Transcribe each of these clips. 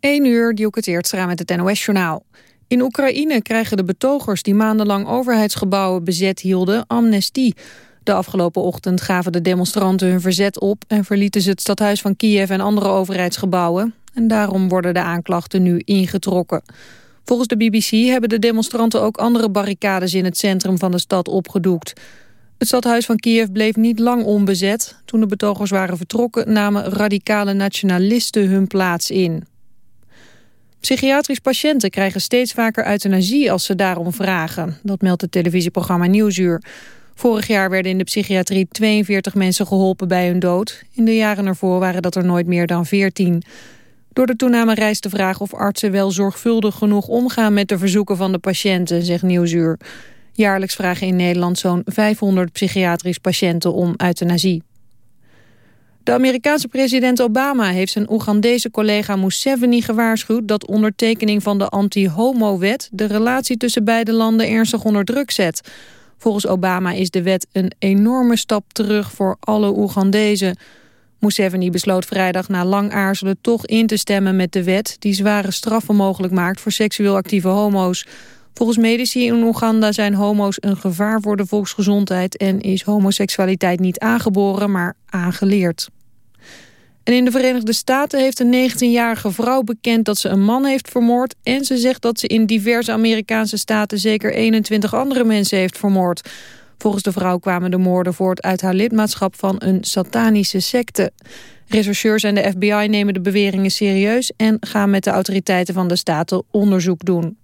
1 uur, Dielke Teertstra met het NOS-journaal. In Oekraïne krijgen de betogers die maandenlang overheidsgebouwen bezet hielden amnestie. De afgelopen ochtend gaven de demonstranten hun verzet op... en verlieten ze het stadhuis van Kiev en andere overheidsgebouwen. En daarom worden de aanklachten nu ingetrokken. Volgens de BBC hebben de demonstranten ook andere barricades... in het centrum van de stad opgedoekt. Het stadhuis van Kiev bleef niet lang onbezet. Toen de betogers waren vertrokken namen radicale nationalisten hun plaats in. Psychiatrisch patiënten krijgen steeds vaker euthanasie als ze daarom vragen. Dat meldt het televisieprogramma Nieuwsuur. Vorig jaar werden in de psychiatrie 42 mensen geholpen bij hun dood. In de jaren ervoor waren dat er nooit meer dan 14. Door de toename rijst de vraag of artsen wel zorgvuldig genoeg omgaan met de verzoeken van de patiënten, zegt Nieuwsuur. Jaarlijks vragen in Nederland zo'n 500 psychiatrisch patiënten om euthanasie. De Amerikaanse president Obama heeft zijn Oegandese collega Museveni gewaarschuwd dat ondertekening van de anti-homo-wet de relatie tussen beide landen ernstig onder druk zet. Volgens Obama is de wet een enorme stap terug voor alle Oegandezen. Museveni besloot vrijdag na lang aarzelen toch in te stemmen met de wet die zware straffen mogelijk maakt voor seksueel actieve homo's. Volgens medici in Oeganda zijn homo's een gevaar voor de volksgezondheid en is homoseksualiteit niet aangeboren, maar aangeleerd. En in de Verenigde Staten heeft een 19-jarige vrouw bekend dat ze een man heeft vermoord. En ze zegt dat ze in diverse Amerikaanse staten zeker 21 andere mensen heeft vermoord. Volgens de vrouw kwamen de moorden voort uit haar lidmaatschap van een satanische secte. Rechercheurs en de FBI nemen de beweringen serieus en gaan met de autoriteiten van de staten onderzoek doen.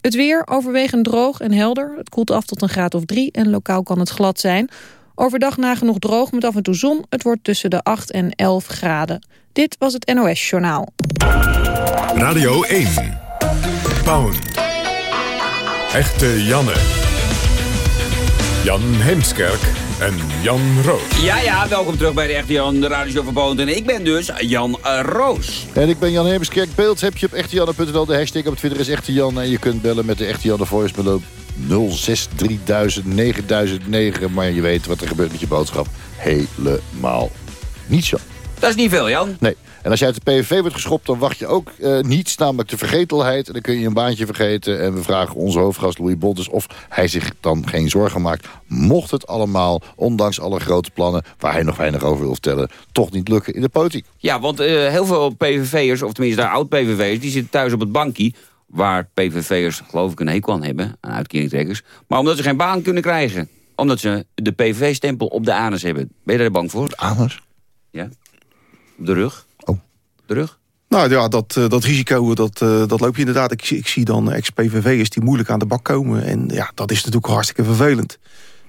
Het weer overwegend droog en helder. Het koelt af tot een graad of drie en lokaal kan het glad zijn. Overdag nagenoeg droog met af en toe zon. Het wordt tussen de 8 en 11 graden. Dit was het NOS Journaal. Radio 1. Pound. Echte Janne. Jan Heemskerk en Jan Roos. Ja, ja, welkom terug bij de Echte Jan, de Radio van. En ik ben dus Jan uh, Roos. En ik ben Jan Heemskerk. Beeld heb je op echtejanne.nl. De hashtag op Twitter is Echte Jan. En je kunt bellen met de Echte Jan de voice 06 3000 9009. Maar je weet wat er gebeurt met je boodschap. Helemaal niet zo. Dat is niet veel, Jan. Nee. En als je uit de PVV wordt geschopt, dan wacht je ook uh, niets, namelijk de vergetelheid. En dan kun je een baantje vergeten. En we vragen onze hoofdgast Louis Bontes of hij zich dan geen zorgen maakt. Mocht het allemaal, ondanks alle grote plannen... waar hij nog weinig over wil vertellen, toch niet lukken in de politiek. Ja, want uh, heel veel PVV'ers, of tenminste daar oud-PVV'ers... die zitten thuis op het bankje waar PVV'ers geloof ik een hekel aan hebben, aan uitkeringtrekkers. Maar omdat ze geen baan kunnen krijgen. Omdat ze de PVV-stempel op de anus hebben. Ben je daar bang voor? De anus? Ja. Op de rug. Oh. De rug? Nou ja, dat, dat risico, dat, dat loop je inderdaad. Ik, ik zie dan ex-PVV'ers die moeilijk aan de bak komen. En ja, dat is natuurlijk hartstikke vervelend.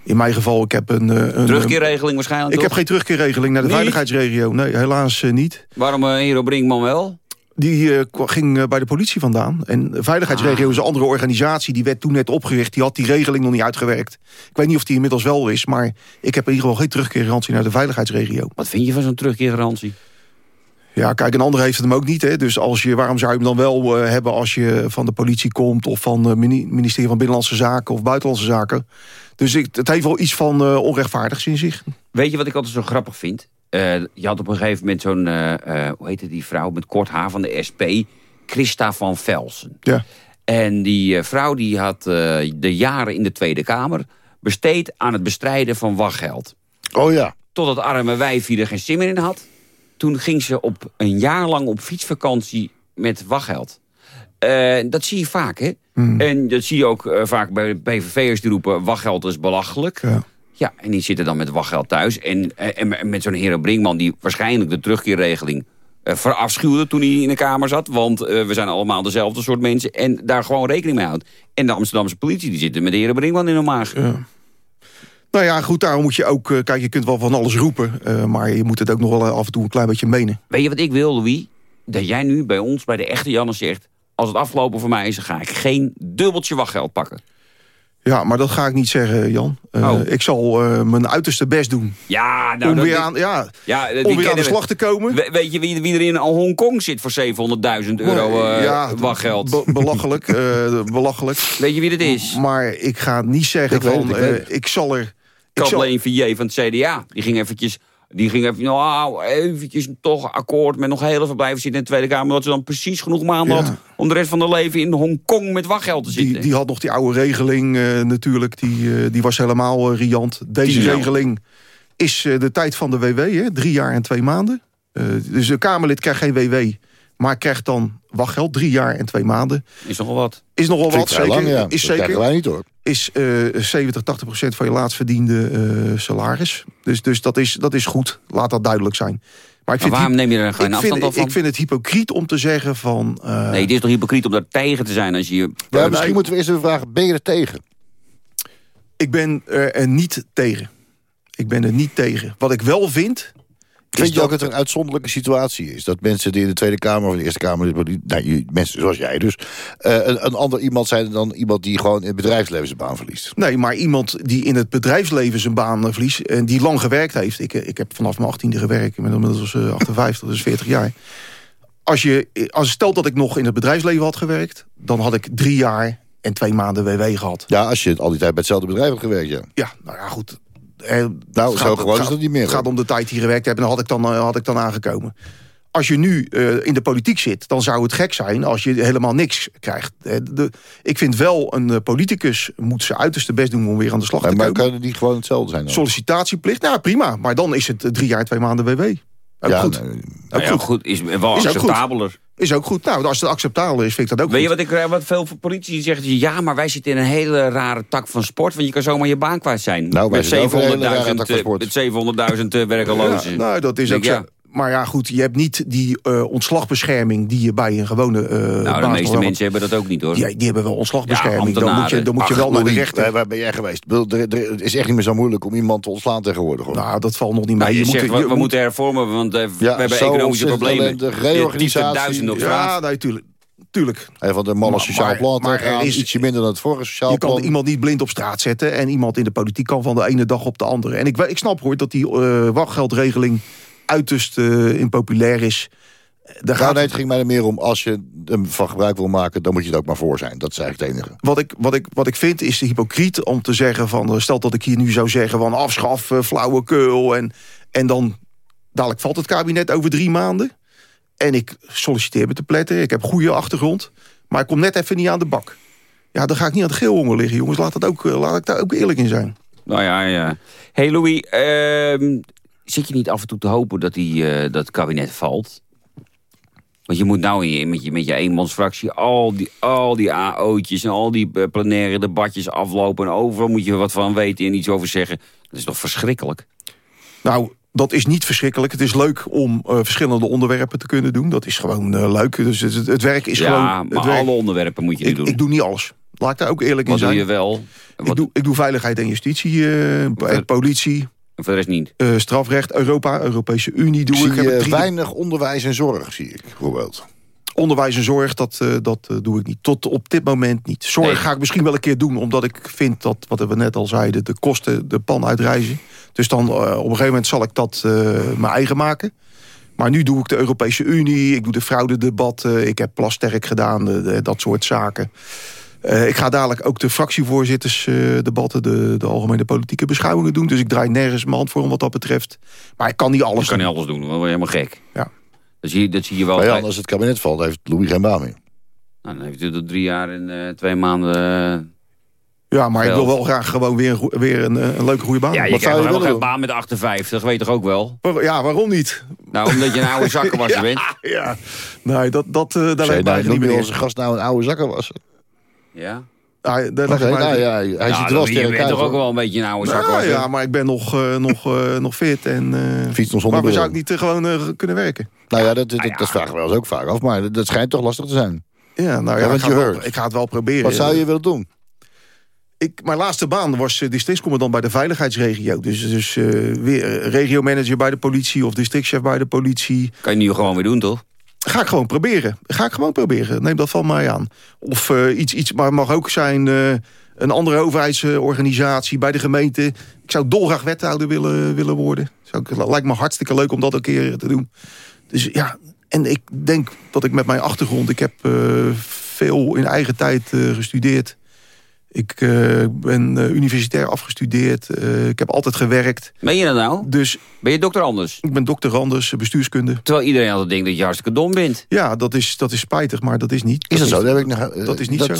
In mijn geval, ik heb een... een terugkeerregeling waarschijnlijk Ik heb geen terugkeerregeling naar de niet? veiligheidsregio. Nee, helaas niet. Waarom uh, Hero Brinkman wel? Die uh, ging uh, bij de politie vandaan. En de Veiligheidsregio ah. is een andere organisatie. Die werd toen net opgericht. Die had die regeling nog niet uitgewerkt. Ik weet niet of die inmiddels wel is. Maar ik heb in ieder geval geen terugkeergarantie naar de Veiligheidsregio. Wat vind je van zo'n terugkeergarantie? Ja, kijk, een ander heeft het hem ook niet. Hè. Dus als je, waarom zou je hem dan wel uh, hebben als je van de politie komt... of van het ministerie van Binnenlandse Zaken of Buitenlandse Zaken. Dus ik, het heeft wel iets van onrechtvaardigs in zich. Weet je wat ik altijd zo grappig vind? Uh, je had op een gegeven moment zo'n, uh, uh, hoe heette die vrouw met kort haar van de SP, Christa van Velsen. Ja. En die vrouw die had de jaren in de Tweede Kamer besteed aan het bestrijden van wachtgeld. Oh ja. Totdat arme wijfie er geen zin meer in had. Toen ging ze op een jaar lang op fietsvakantie met wachtgeld. dat zie je vaak, hè? Hmm. En dat zie je ook vaak bij PVV'ers die roepen... wachtgeld is belachelijk. Ja. Ja, en die zitten dan met wachtgeld thuis. En, en met zo'n heren Brinkman die waarschijnlijk de terugkeerregeling uh, verafschuwde toen hij in de Kamer zat. Want uh, we zijn allemaal dezelfde soort mensen. En daar gewoon rekening mee houdt. En de Amsterdamse politie die zitten met de heren Brinkman in hun maag. Ja. Nou ja, goed, daarom moet je ook... Uh, kijk, je kunt wel van alles roepen. maar je moet het ook nog wel af en toe een klein beetje menen. Weet je wat ik wil, Louis? Dat jij nu bij ons, bij de echte Jannes zegt... als het afgelopen voor mij is, dan ga ik geen dubbeltje wachtgeld pakken. Ja, maar dat ga ik niet zeggen, Jan. Uh, oh. Ik zal uh, mijn uiterste best doen. Ja, nou, om weer, aan, ja, ja, om weer aan de slag te komen. We, weet je wie, wie er in Hongkong zit voor 700.000 euro uh, ja, wachtgeld? Be belachelijk, belachelijk. Weet je wie dat is? Maar ik ga niet zeggen ik van, weet, ik, ik zal er... Kathleen Villiers van het CDA. Die ging eventjes Die ging even, nou, eventjes toch akkoord met nog heel even blijven zitten in de Tweede Kamer. Dat ze dan precies genoeg maanden Ja. had om de rest van haar leven in Hongkong met wachtgeld te zitten. Die, die had nog die oude regeling eh, natuurlijk. Die, eh, die was helemaal eh, riant. Deze regeling is de tijd van de WW. Hè? Drie jaar en twee maanden. Dus een Kamerlid krijgt geen WW. Maar krijgt dan wachtgeld. Drie jaar en twee maanden. Is nogal wat. Is nogal wat, zeker. lang, ja. Is Dat zeker. wij niet hoor. Is eh 70, 80 procent van je laatst verdiende eh, salaris. Dus, dus dat, is, dat is goed. Laat dat duidelijk zijn. Maar ik Maar vind, waarom neem je er geen afstand vind, van? ik vind het hypocriet om te zeggen van... eh, Nee, het is toch hypocriet om daar tegen te zijn als je... Ja, nee. misschien moeten we eerst even vragen, ben je er tegen? Ik ben er niet tegen. Ik ben er niet tegen. Wat ik wel vind... Vind je ook dat, het een uitzonderlijke situatie is? Dat mensen die in de Tweede Kamer of de Eerste Kamer... Nou, mensen zoals jij dus... eh, een, een ander iemand zijn dan iemand die gewoon in het bedrijfsleven zijn baan verliest. Nee, maar iemand die in het bedrijfsleven zijn baan eh, verliest... en die lang gewerkt heeft. Ik, eh, ik heb vanaf mijn 18e gewerkt. Ik ben inmiddels eh, 58, dus 40 jaar. Als je, als stelt dat ik nog in het bedrijfsleven had gewerkt... dan had ik drie jaar en twee maanden WW gehad. Ja, als je al die tijd bij hetzelfde bedrijf hebt gewerkt, ja. Ja, nou ja, goed. Eh, Nou, het zo gaat- gewoon is dat niet meer. Het gaat om de tijd die je gewerkt hebt en dan had ik dan, eh, had ik dan aangekomen. Als je nu eh, in de politiek zit, dan zou het gek zijn als je helemaal niks krijgt. Eh, de, ik vind wel, een politicus moet zijn uiterste best doen om weer aan de slag Maar, te maar komen. kunnen die gewoon hetzelfde zijn dan? Sollicitatieplicht, nou prima. Maar dan is het drie jaar, twee maanden WW. Ook ja, goed. nee, Ook Nou ja, goed. goed, is wel Is acceptabeler. Is ook goed. Nou, als het acceptabel is, vind ik dat ook Weet je goed. wat ik eh, wat veel van politie zeggen? Ja, maar wij zitten in een hele rare tak van sport. Want je kan zomaar je baan kwijt zijn. Nou, wij met zitten ook in een hele rare 700.000 tak van eh, sport. met 700.000 eh, werkelozen. Ja, nou, dat is ook zo. Maar ja, goed, je hebt niet die eh, ontslagbescherming... die je bij een gewone eh Nou, de meeste mensen hebben dat ook niet, hoor. Die, die hebben wel ontslagbescherming. Ja, dan moet je, dan moet je wel naar de rechter. Waar, waar ben jij geweest? Het is echt niet meer zo moeilijk om iemand te ontslaan tegenwoordig. Hoor. Nou, dat valt nog niet mee. Nou, je, je zegt, moet, we, je we moet- moeten hervormen, want eh, we hebben economische ontzettend problemen. er reorganisatie. duizenden op Ja, nee, tuurlijk. tuurlijk. Hij van de malle Maar- sociaal plan maar er is- ietsje minder dan het vorige sociaal Je kan plan. iemand niet blind op straat zetten... en iemand in de politiek kan van de ene dag op de andere. En ik, ik snap hoor dat die eh, wachtgeldregeling uiterst eh, impopulair is. Daar Nou, gaat nee, het ging mij er meer om, als je hem van gebruik wil maken... dan moet je er ook maar voor zijn. Dat is eigenlijk het enige. wat, ik, wat, ik, wat ik vind is hypocriet om te zeggen van... eh, stel dat ik hier nu zou zeggen van afschaf, eh, flauwekul... En, en dan dadelijk valt het kabinet over drie maanden... en ik solliciteer me te pletten, ik heb goede achtergrond... maar ik kom net even niet aan de bak. Ja, dan ga ik niet aan het geelhonger liggen, jongens. Laat, dat ook, eh, laat ik daar ook eerlijk in zijn. Nou ja, ja. hey Louis, ehm, zit je niet af en toe te hopen dat, die, eh, dat kabinet valt? Want je moet nou in je, met, je, met je eenmansfractie al die, al die AO'tjes en al die eh, plenaire debatjes aflopen. En overal moet je wat van weten en iets over zeggen. Dat is toch verschrikkelijk? Nou, dat is niet verschrikkelijk. Het is leuk om eh, verschillende onderwerpen te kunnen doen. Dat is gewoon leuk. Dus het, het werk is ja, gewoon... maar het werk- alle onderwerpen moet je ik, doen. ik doe niet alles. Laat ik daar ook eerlijk wat in doe zijn. je wel? Ik Wat, doe, ik doe veiligheid en justitie, Wat- politie, en voor de rest niet. eh, strafrecht, Europa, Europese Unie doe ik. zie heb eh, ik drie- weinig onderwijs en zorg, zie ik bijvoorbeeld. Onderwijs en zorg, dat, eh, dat doe ik niet. Tot op dit moment niet. Zorg Nee. ga ik misschien wel een keer doen, omdat ik vind dat, wat we net al zeiden, de kosten de pan uitreizen. Dus dan op een gegeven moment zal ik dat eh, mijn eigen maken. Maar nu doe ik de Europese Unie, ik doe de fraudedebatten, ik heb plasterk gedaan, de- de- dat soort zaken. Eh, ik ga dadelijk ook de fractievoorzittersdebatten, de, de algemene politieke beschouwingen doen. Dus ik draai nergens mijn hand voor om wat dat betreft. Maar ik kan niet alles Je kan niet doen. alles doen, dan word je helemaal gek. Ja. Dat zie, je- dat zie je wel. Maar ja, als het kabinet valt, heeft Louis geen baan meer. nou, dan heeft u er drie jaar en eh, twee maanden... eh, Ja, maar ik wil Wel. wel graag gewoon weer, een weer een, eh, een leuke goede baan. Ja, je Wat krijgt zou je nog helemaal willen geen baan met 58, weet toch ook wel? Ja, waarom niet? Nou, omdat je een oude zakkenwasser bent. Ja, nee, dat, dat, eh, daar ik nou, mij niet meer onze gast nou een oude zakkenwasser? Ja? Ah, daar leg ik nou ja, hij Nou, ziet er wel je sterk bent uit. toch ook wel een beetje een oude Nou, ja, maar ik ben nog, eh, nog, eh, nog fit. En, eh Fietst ons zonder waarom zou ik niet gewoon eh, kunnen werken? Nou ja, dat, dat, dat vragen we ons ook vaak af. Maar dat schijnt toch lastig te zijn. Ja, nou Ja, ik, ga je wel, ik ga het wel proberen. Wat zou je willen doen? Ik, mijn laatste baan was districtscommandant bij de veiligheidsregio. Dus, dus eh, weer regiomanager bij de politie of districtchef bij de politie. Kan je nu gewoon weer doen, toch? Ga ik gewoon proberen. Ga ik gewoon proberen. Neem dat van mij aan. Of eh, iets, iets, maar mag ook zijn eh, een andere overheidsorganisatie bij de gemeente. Ik zou dolgraag wethouder willen, willen worden. Zou ik, lijkt me hartstikke leuk om dat een keer te doen. Dus ja, en ik denk dat ik met mijn achtergrond... Ik heb eh, veel in eigen tijd gestudeerd. Ik eh, ben eh, universitair afgestudeerd. Eh, ik heb altijd gewerkt. Meen je dat nou? Dus Ben je dokter anders? ik ben dokter Anders, bestuurskunde. Terwijl iedereen altijd denkt dat je hartstikke dom bent. Ja, dat is, dat is spijtig, maar dat is niet. Is dat zo? is- Dat, heb ik nog, Dat is niet zo.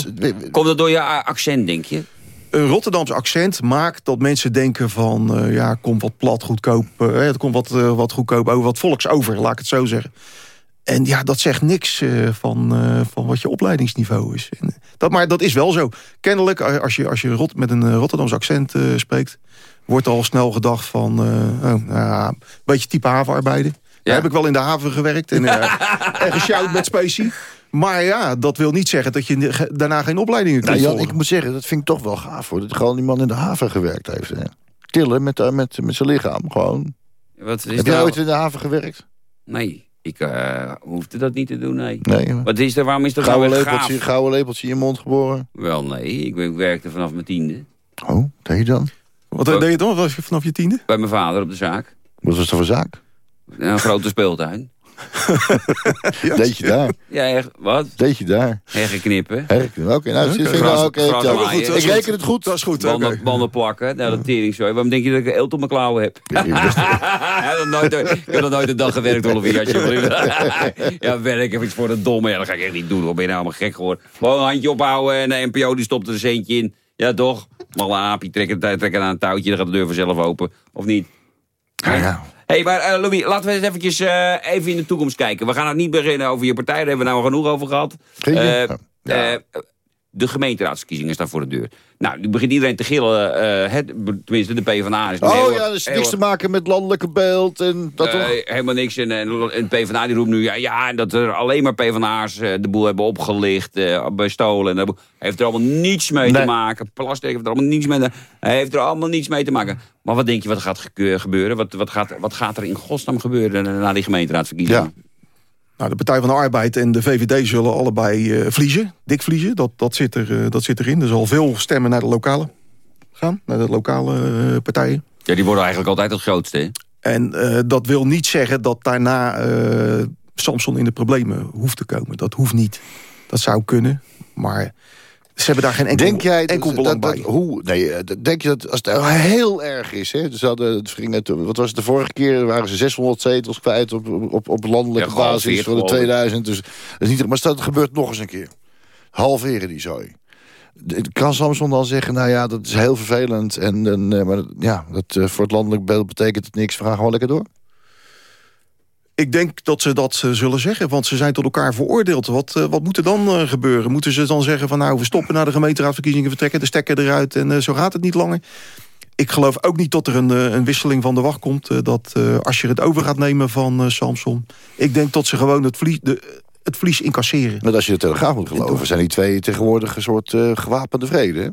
Komt dat door je accent, denk je? Een Rotterdamse accent maakt dat mensen denken van... eh, ja, komt wat plat, goedkoop. het komt wat, wat goedkoop over, wat volks over, laat ik het zo zeggen. En ja, dat zegt niks eh, van, eh, van wat je opleidingsniveau is. En, dat, maar dat is wel zo. Kennelijk, eh, als je, als je Rot, met een eh, Rotterdamse accent eh, spreekt... wordt al snel gedacht van... eh, oh, nou ja, een beetje type havenarbeider. Daar heb ik wel in de haven gewerkt en, uh, en gesjouwd met specie. Maar ja, dat wil niet zeggen dat je daarna geen opleidingen kunt Nou, Jan, ik moet zeggen, dat vind ik toch wel gaaf hoor. Dat gewoon die man in de haven gewerkt heeft. Hè. Tillen met, eh, met, met zijn lichaam, gewoon. Wat is Heb jij nou- ooit in de haven gewerkt? Nee, ik eh, hoefde dat niet te doen, nee. Nee. maar- Wat is er, waarom is dat Gouden nou weer lepeltje, gaaf? gouden lepeltje in je mond geboren. Wel, nee, ik, ben- ik werkte vanaf mijn tiende. Oh, deed je dan? Wat deed je dan? Was je vanaf je tiende? Bij mijn vader op de zaak. Wat was dat voor zaak? Een grote speeltuin. Deed je daar? Ja, echt, wat? Deed je daar? Heggen knippen. Herken. Oké, nou, Gras- wel oké. gras tel. maaien. Ik goed. reken het goed. Dat is goed, Banden, plakken, nou, dat tering zo. Waarom denk je dat ik een eelt op mijn klauwen heb? Ja, je best- ik, heb nog nooit, ik heb nog nooit een dag gewerkt, Olivier. alsjeblieft. ja, werk heb ik voor de domme. Ja, dat ga ik echt niet doen. hoor. Ben je nou allemaal gek geworden? Gewoon een handje ophouden en de NPO die stopt er een centje in. Ja, toch? Malle aapje, trekken, trekken aan een touwtje, dan gaat de deur vanzelf open. Of niet? Ja, ja. Hé, hey, maar eh, Louis, laten we eens eventjes, eh, even in de toekomst kijken. We gaan het niet beginnen over je partij, daar hebben we nou genoeg over gehad. Eh, Ja. De gemeenteraadsverkiezingen staan voor de deur. Nou, nu begint iedereen te gillen. eh, het, tenminste, de PvdA is... Oh heel- ja, dat is heel- niks te maken met landelijke beeld en dat? Nee, helemaal niks. En, en, en PvdA die roept nu... Ja, ja, dat er alleen maar PvdA'ers eh, de boel hebben opgelicht, bestolen. En heeft er allemaal niets mee te maken. Plasterk heeft er allemaal niets mee te Hij heeft er allemaal niets mee te maken. Maar wat denk je wat gaat ge- gebeuren? Wat, wat, gaat, wat gaat er in godsnaam gebeuren na die gemeenteraadsverkiezingen? Ja. Nou, de Partij van de Arbeid en de VVD zullen allebei eh vliezen. Dik vliezen, dat, dat, zit er, eh, dat zit erin. Er zal veel stemmen naar de lokale gaan. Naar de lokale eh, partijen. Ja, die worden eigenlijk altijd het grootste. hè? En dat wil niet zeggen dat daarna Samson in de problemen hoeft te komen. Dat hoeft niet. Dat zou kunnen. Maar ze hebben daar geen enkel, Denk jij enkel dat, belang dat, bij. dat- hoe? Nee, eh, dat- denk je dat als het heel erg is, hè? Dus hadden, het ging het, wat was het de vorige keer? Waren ze 600 zetels kwijt op, op, op landelijke Ja, basis voor de geloof ik. 2000. Dus dat is niet, maar het gebeurt nog eens een keer. Halveren die zooi. De- Kan Samson dan zeggen, nou ja, dat is heel vervelend. En, en, eh, maar dat- ja, dat, eh, voor het landelijk beeld betekent het niks. We gaan gewoon lekker door. Ik denk dat ze dat eh, zullen zeggen, want ze zijn tot elkaar veroordeeld. Wat, eh, wat moet er dan eh, gebeuren? Moeten ze dan zeggen van nou, we stoppen naar de gemeenteraadsverkiezingen... we trekken de stekker eruit en zo gaat het niet langer? Ik geloof ook niet dat er een, een wisseling van de wacht komt... dat eh, als je het over gaat nemen van eh, Samson... ik denk dat ze gewoon het vlies, de, het vlies incasseren. Maar als je de Telegraaf moet geloven, zijn die twee tegenwoordig een soort gewapende vrede. hè?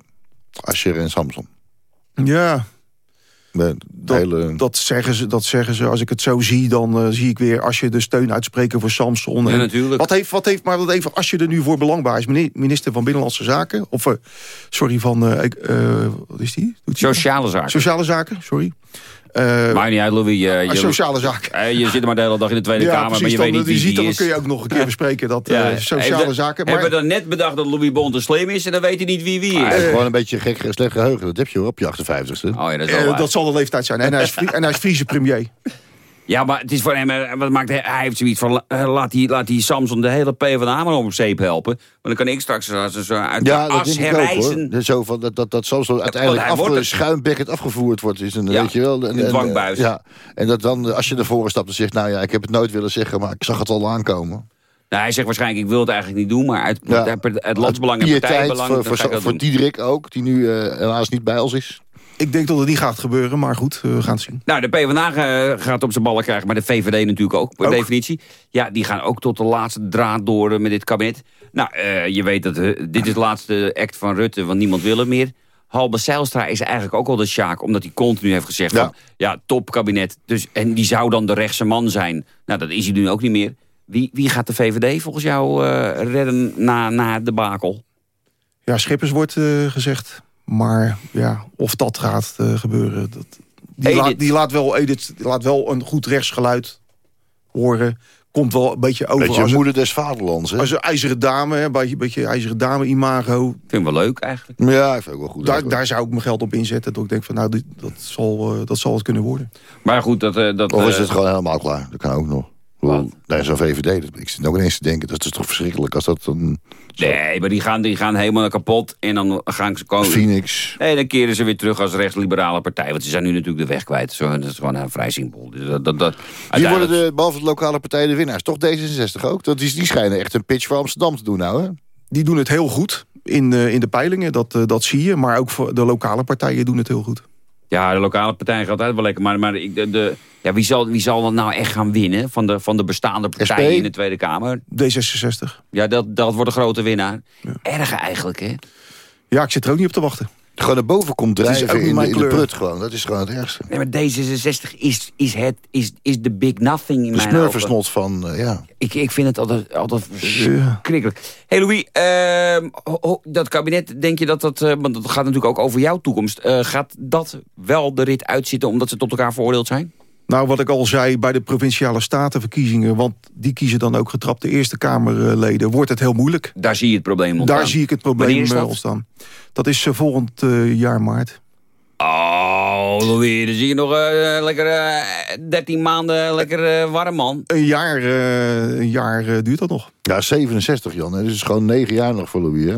Ascher en Samson. Ja, Dat, hele... dat, zeggen ze, dat zeggen ze. Als ik het zo zie, dan eh, zie ik weer... als je de steun uitspreken voor Samson... Ja, en natuurlijk. Wat heeft, wat heeft, maar wat even, als je er nu voor belangbaar is... meneer- minister van Binnenlandse Zaken... of eh, sorry, van... eh, eh, wat is die? Doet die Sociale zaken. Sociale Zaken, sorry. Eh, Maakt niet uit, Louis. Je, ah, je, sociale Zaken. eh, je zit maar de hele dag in de Tweede Ja, Kamer, maar precies. je weet Dan, niet die wie ziet die dan is. kun je ook nog een keer bespreken... dat eh, sociale zaken... Hebben Maar, we dan net bedacht dat Louis Bonte slim is... en dan weet hij niet wie wie Hij is. heeft gewoon een beetje gek, slecht geheugen. Dat heb je hoor, op je 58ste. Oh ja, dat dat zal de leeftijd zijn. En hij is, en hij is Friese premier. Ja, maar het is voor hem, eh, wat maakt hij, hij heeft zoiets van, eh, laat die, laat die Samson de hele PvdA maar op zeep helpen. Want dan kan ik straks als ze zo uit Ja, de as ook. Dus Zo van, dat, dat, dat soms zo uiteindelijk het. schuimbekkend afgevoerd wordt. Is een, Ja, weet je wel, in de dwangbuis. Ja, en dat dan, als je ervoor stapt en zegt... nou ja, ik heb het nooit willen zeggen, maar ik zag het al aankomen. Nou, hij zegt waarschijnlijk, ik wil het eigenlijk niet doen, maar uit, Ja. uit, uit landsbelang en partijbelang voor, voor, voor. Diederik ook, die nu eh, helaas niet bij ons is. Ik denk dat het niet gaat gebeuren, maar goed, eh, we gaan het zien. Nou, de PvdA eh, gaat op zijn ballen krijgen, maar de VVD natuurlijk ook, per Ook. definitie. Ja, die gaan ook tot de laatste draad door met dit kabinet. Nou, eh, je weet dat dit is de laatste act van Rutte, want niemand wil het meer. Halbe Zijlstra is eigenlijk ook al de Sjaak, omdat hij continu heeft gezegd Ja. van, ja, topkabinet. Dus, en die zou dan de rechtse man zijn. Nou, dat is hij nu ook niet meer. Wie, wie gaat de VVD volgens jou redden na, na de bakel? Ja, Schippers wordt gezegd. Maar ja, of dat gaat eh, gebeuren. Dat, die, Edith. laat, die, laat wel, Edith die laat wel een goed rechtsgeluid horen. komt wel een beetje over. Beetje als, moeder des vaderlands, hè? als een ijzeren dame, een beetje, beetje ijzeren dame imago. Vind ik wel leuk eigenlijk. Ja, ik vind wel goed. Daar, daar zou ik mijn geld op inzetten. Dat ik denk van nou, dit, dat, zal, eh, dat zal het kunnen worden. Maar goed, dat... eh, dat Of is het gewoon helemaal klaar? Dat kan ook nog. Wat? Nee, zo'n VVD, ik zit ook ineens te denken, dat is toch verschrikkelijk als dat een Nee, maar die gaan, die gaan helemaal kapot. En dan gaan ze komen... Phoenix... Nee, dan keren ze weer terug als rechtsliberale partij. Want ze zijn nu natuurlijk de weg kwijt. Zo, dat is gewoon een vrij simpel. Dus dat, dat, dat, Wie uiteindelijk- worden de, behalve de lokale partijen de winnaars? Toch D66 ook? Dat is, die schijnen echt een pitch voor Amsterdam te doen nou, hè? Die doen het heel goed in, eh, in de peilingen, dat, eh, dat zie je. Maar ook voor de lokale partijen doen het heel goed. Ja, de lokale partij gaat altijd wel lekker. Maar, maar de, de, ja, wie, zal, wie zal dan nou echt gaan winnen van de, van de bestaande partijen SP? in de Tweede Kamer? D66. Ja, dat, dat wordt een grote winnaar. Erg eigenlijk, hè? Ja, ik zit er ook niet op te wachten. Gewoon naar boven komt drijven in, de- in de prut gewoon. Dat is gewoon het ergste. Nee, maar D66 is, is, het, is, is de big nothing in De mijn ogen. van, eh, ja. Ik, ik vind het altijd, altijd. Hé hey Louis, ehm, dat kabinet, denk je dat dat... eh, want dat gaat natuurlijk ook over jouw toekomst. eh, gaat dat wel de rit uitzitten omdat ze tot elkaar veroordeeld zijn? Nou, wat ik al zei bij de provinciale statenverkiezingen... want die kiezen dan ook getrapte Eerste Kamerleden... wordt het heel moeilijk. Daar zie je het probleem ontstaan. Daar zie ik het probleem eh, dat? ontstaan. Dat is eh, volgend eh, jaar maart. Oh, Louis, dan zie je nog lekker eh 13 maanden lekker warm, man. Een jaar, eh, een jaar duurt dat nog. Ja, 67 Jan. hè. Dus het is gewoon negen jaar nog voor Louis, hè?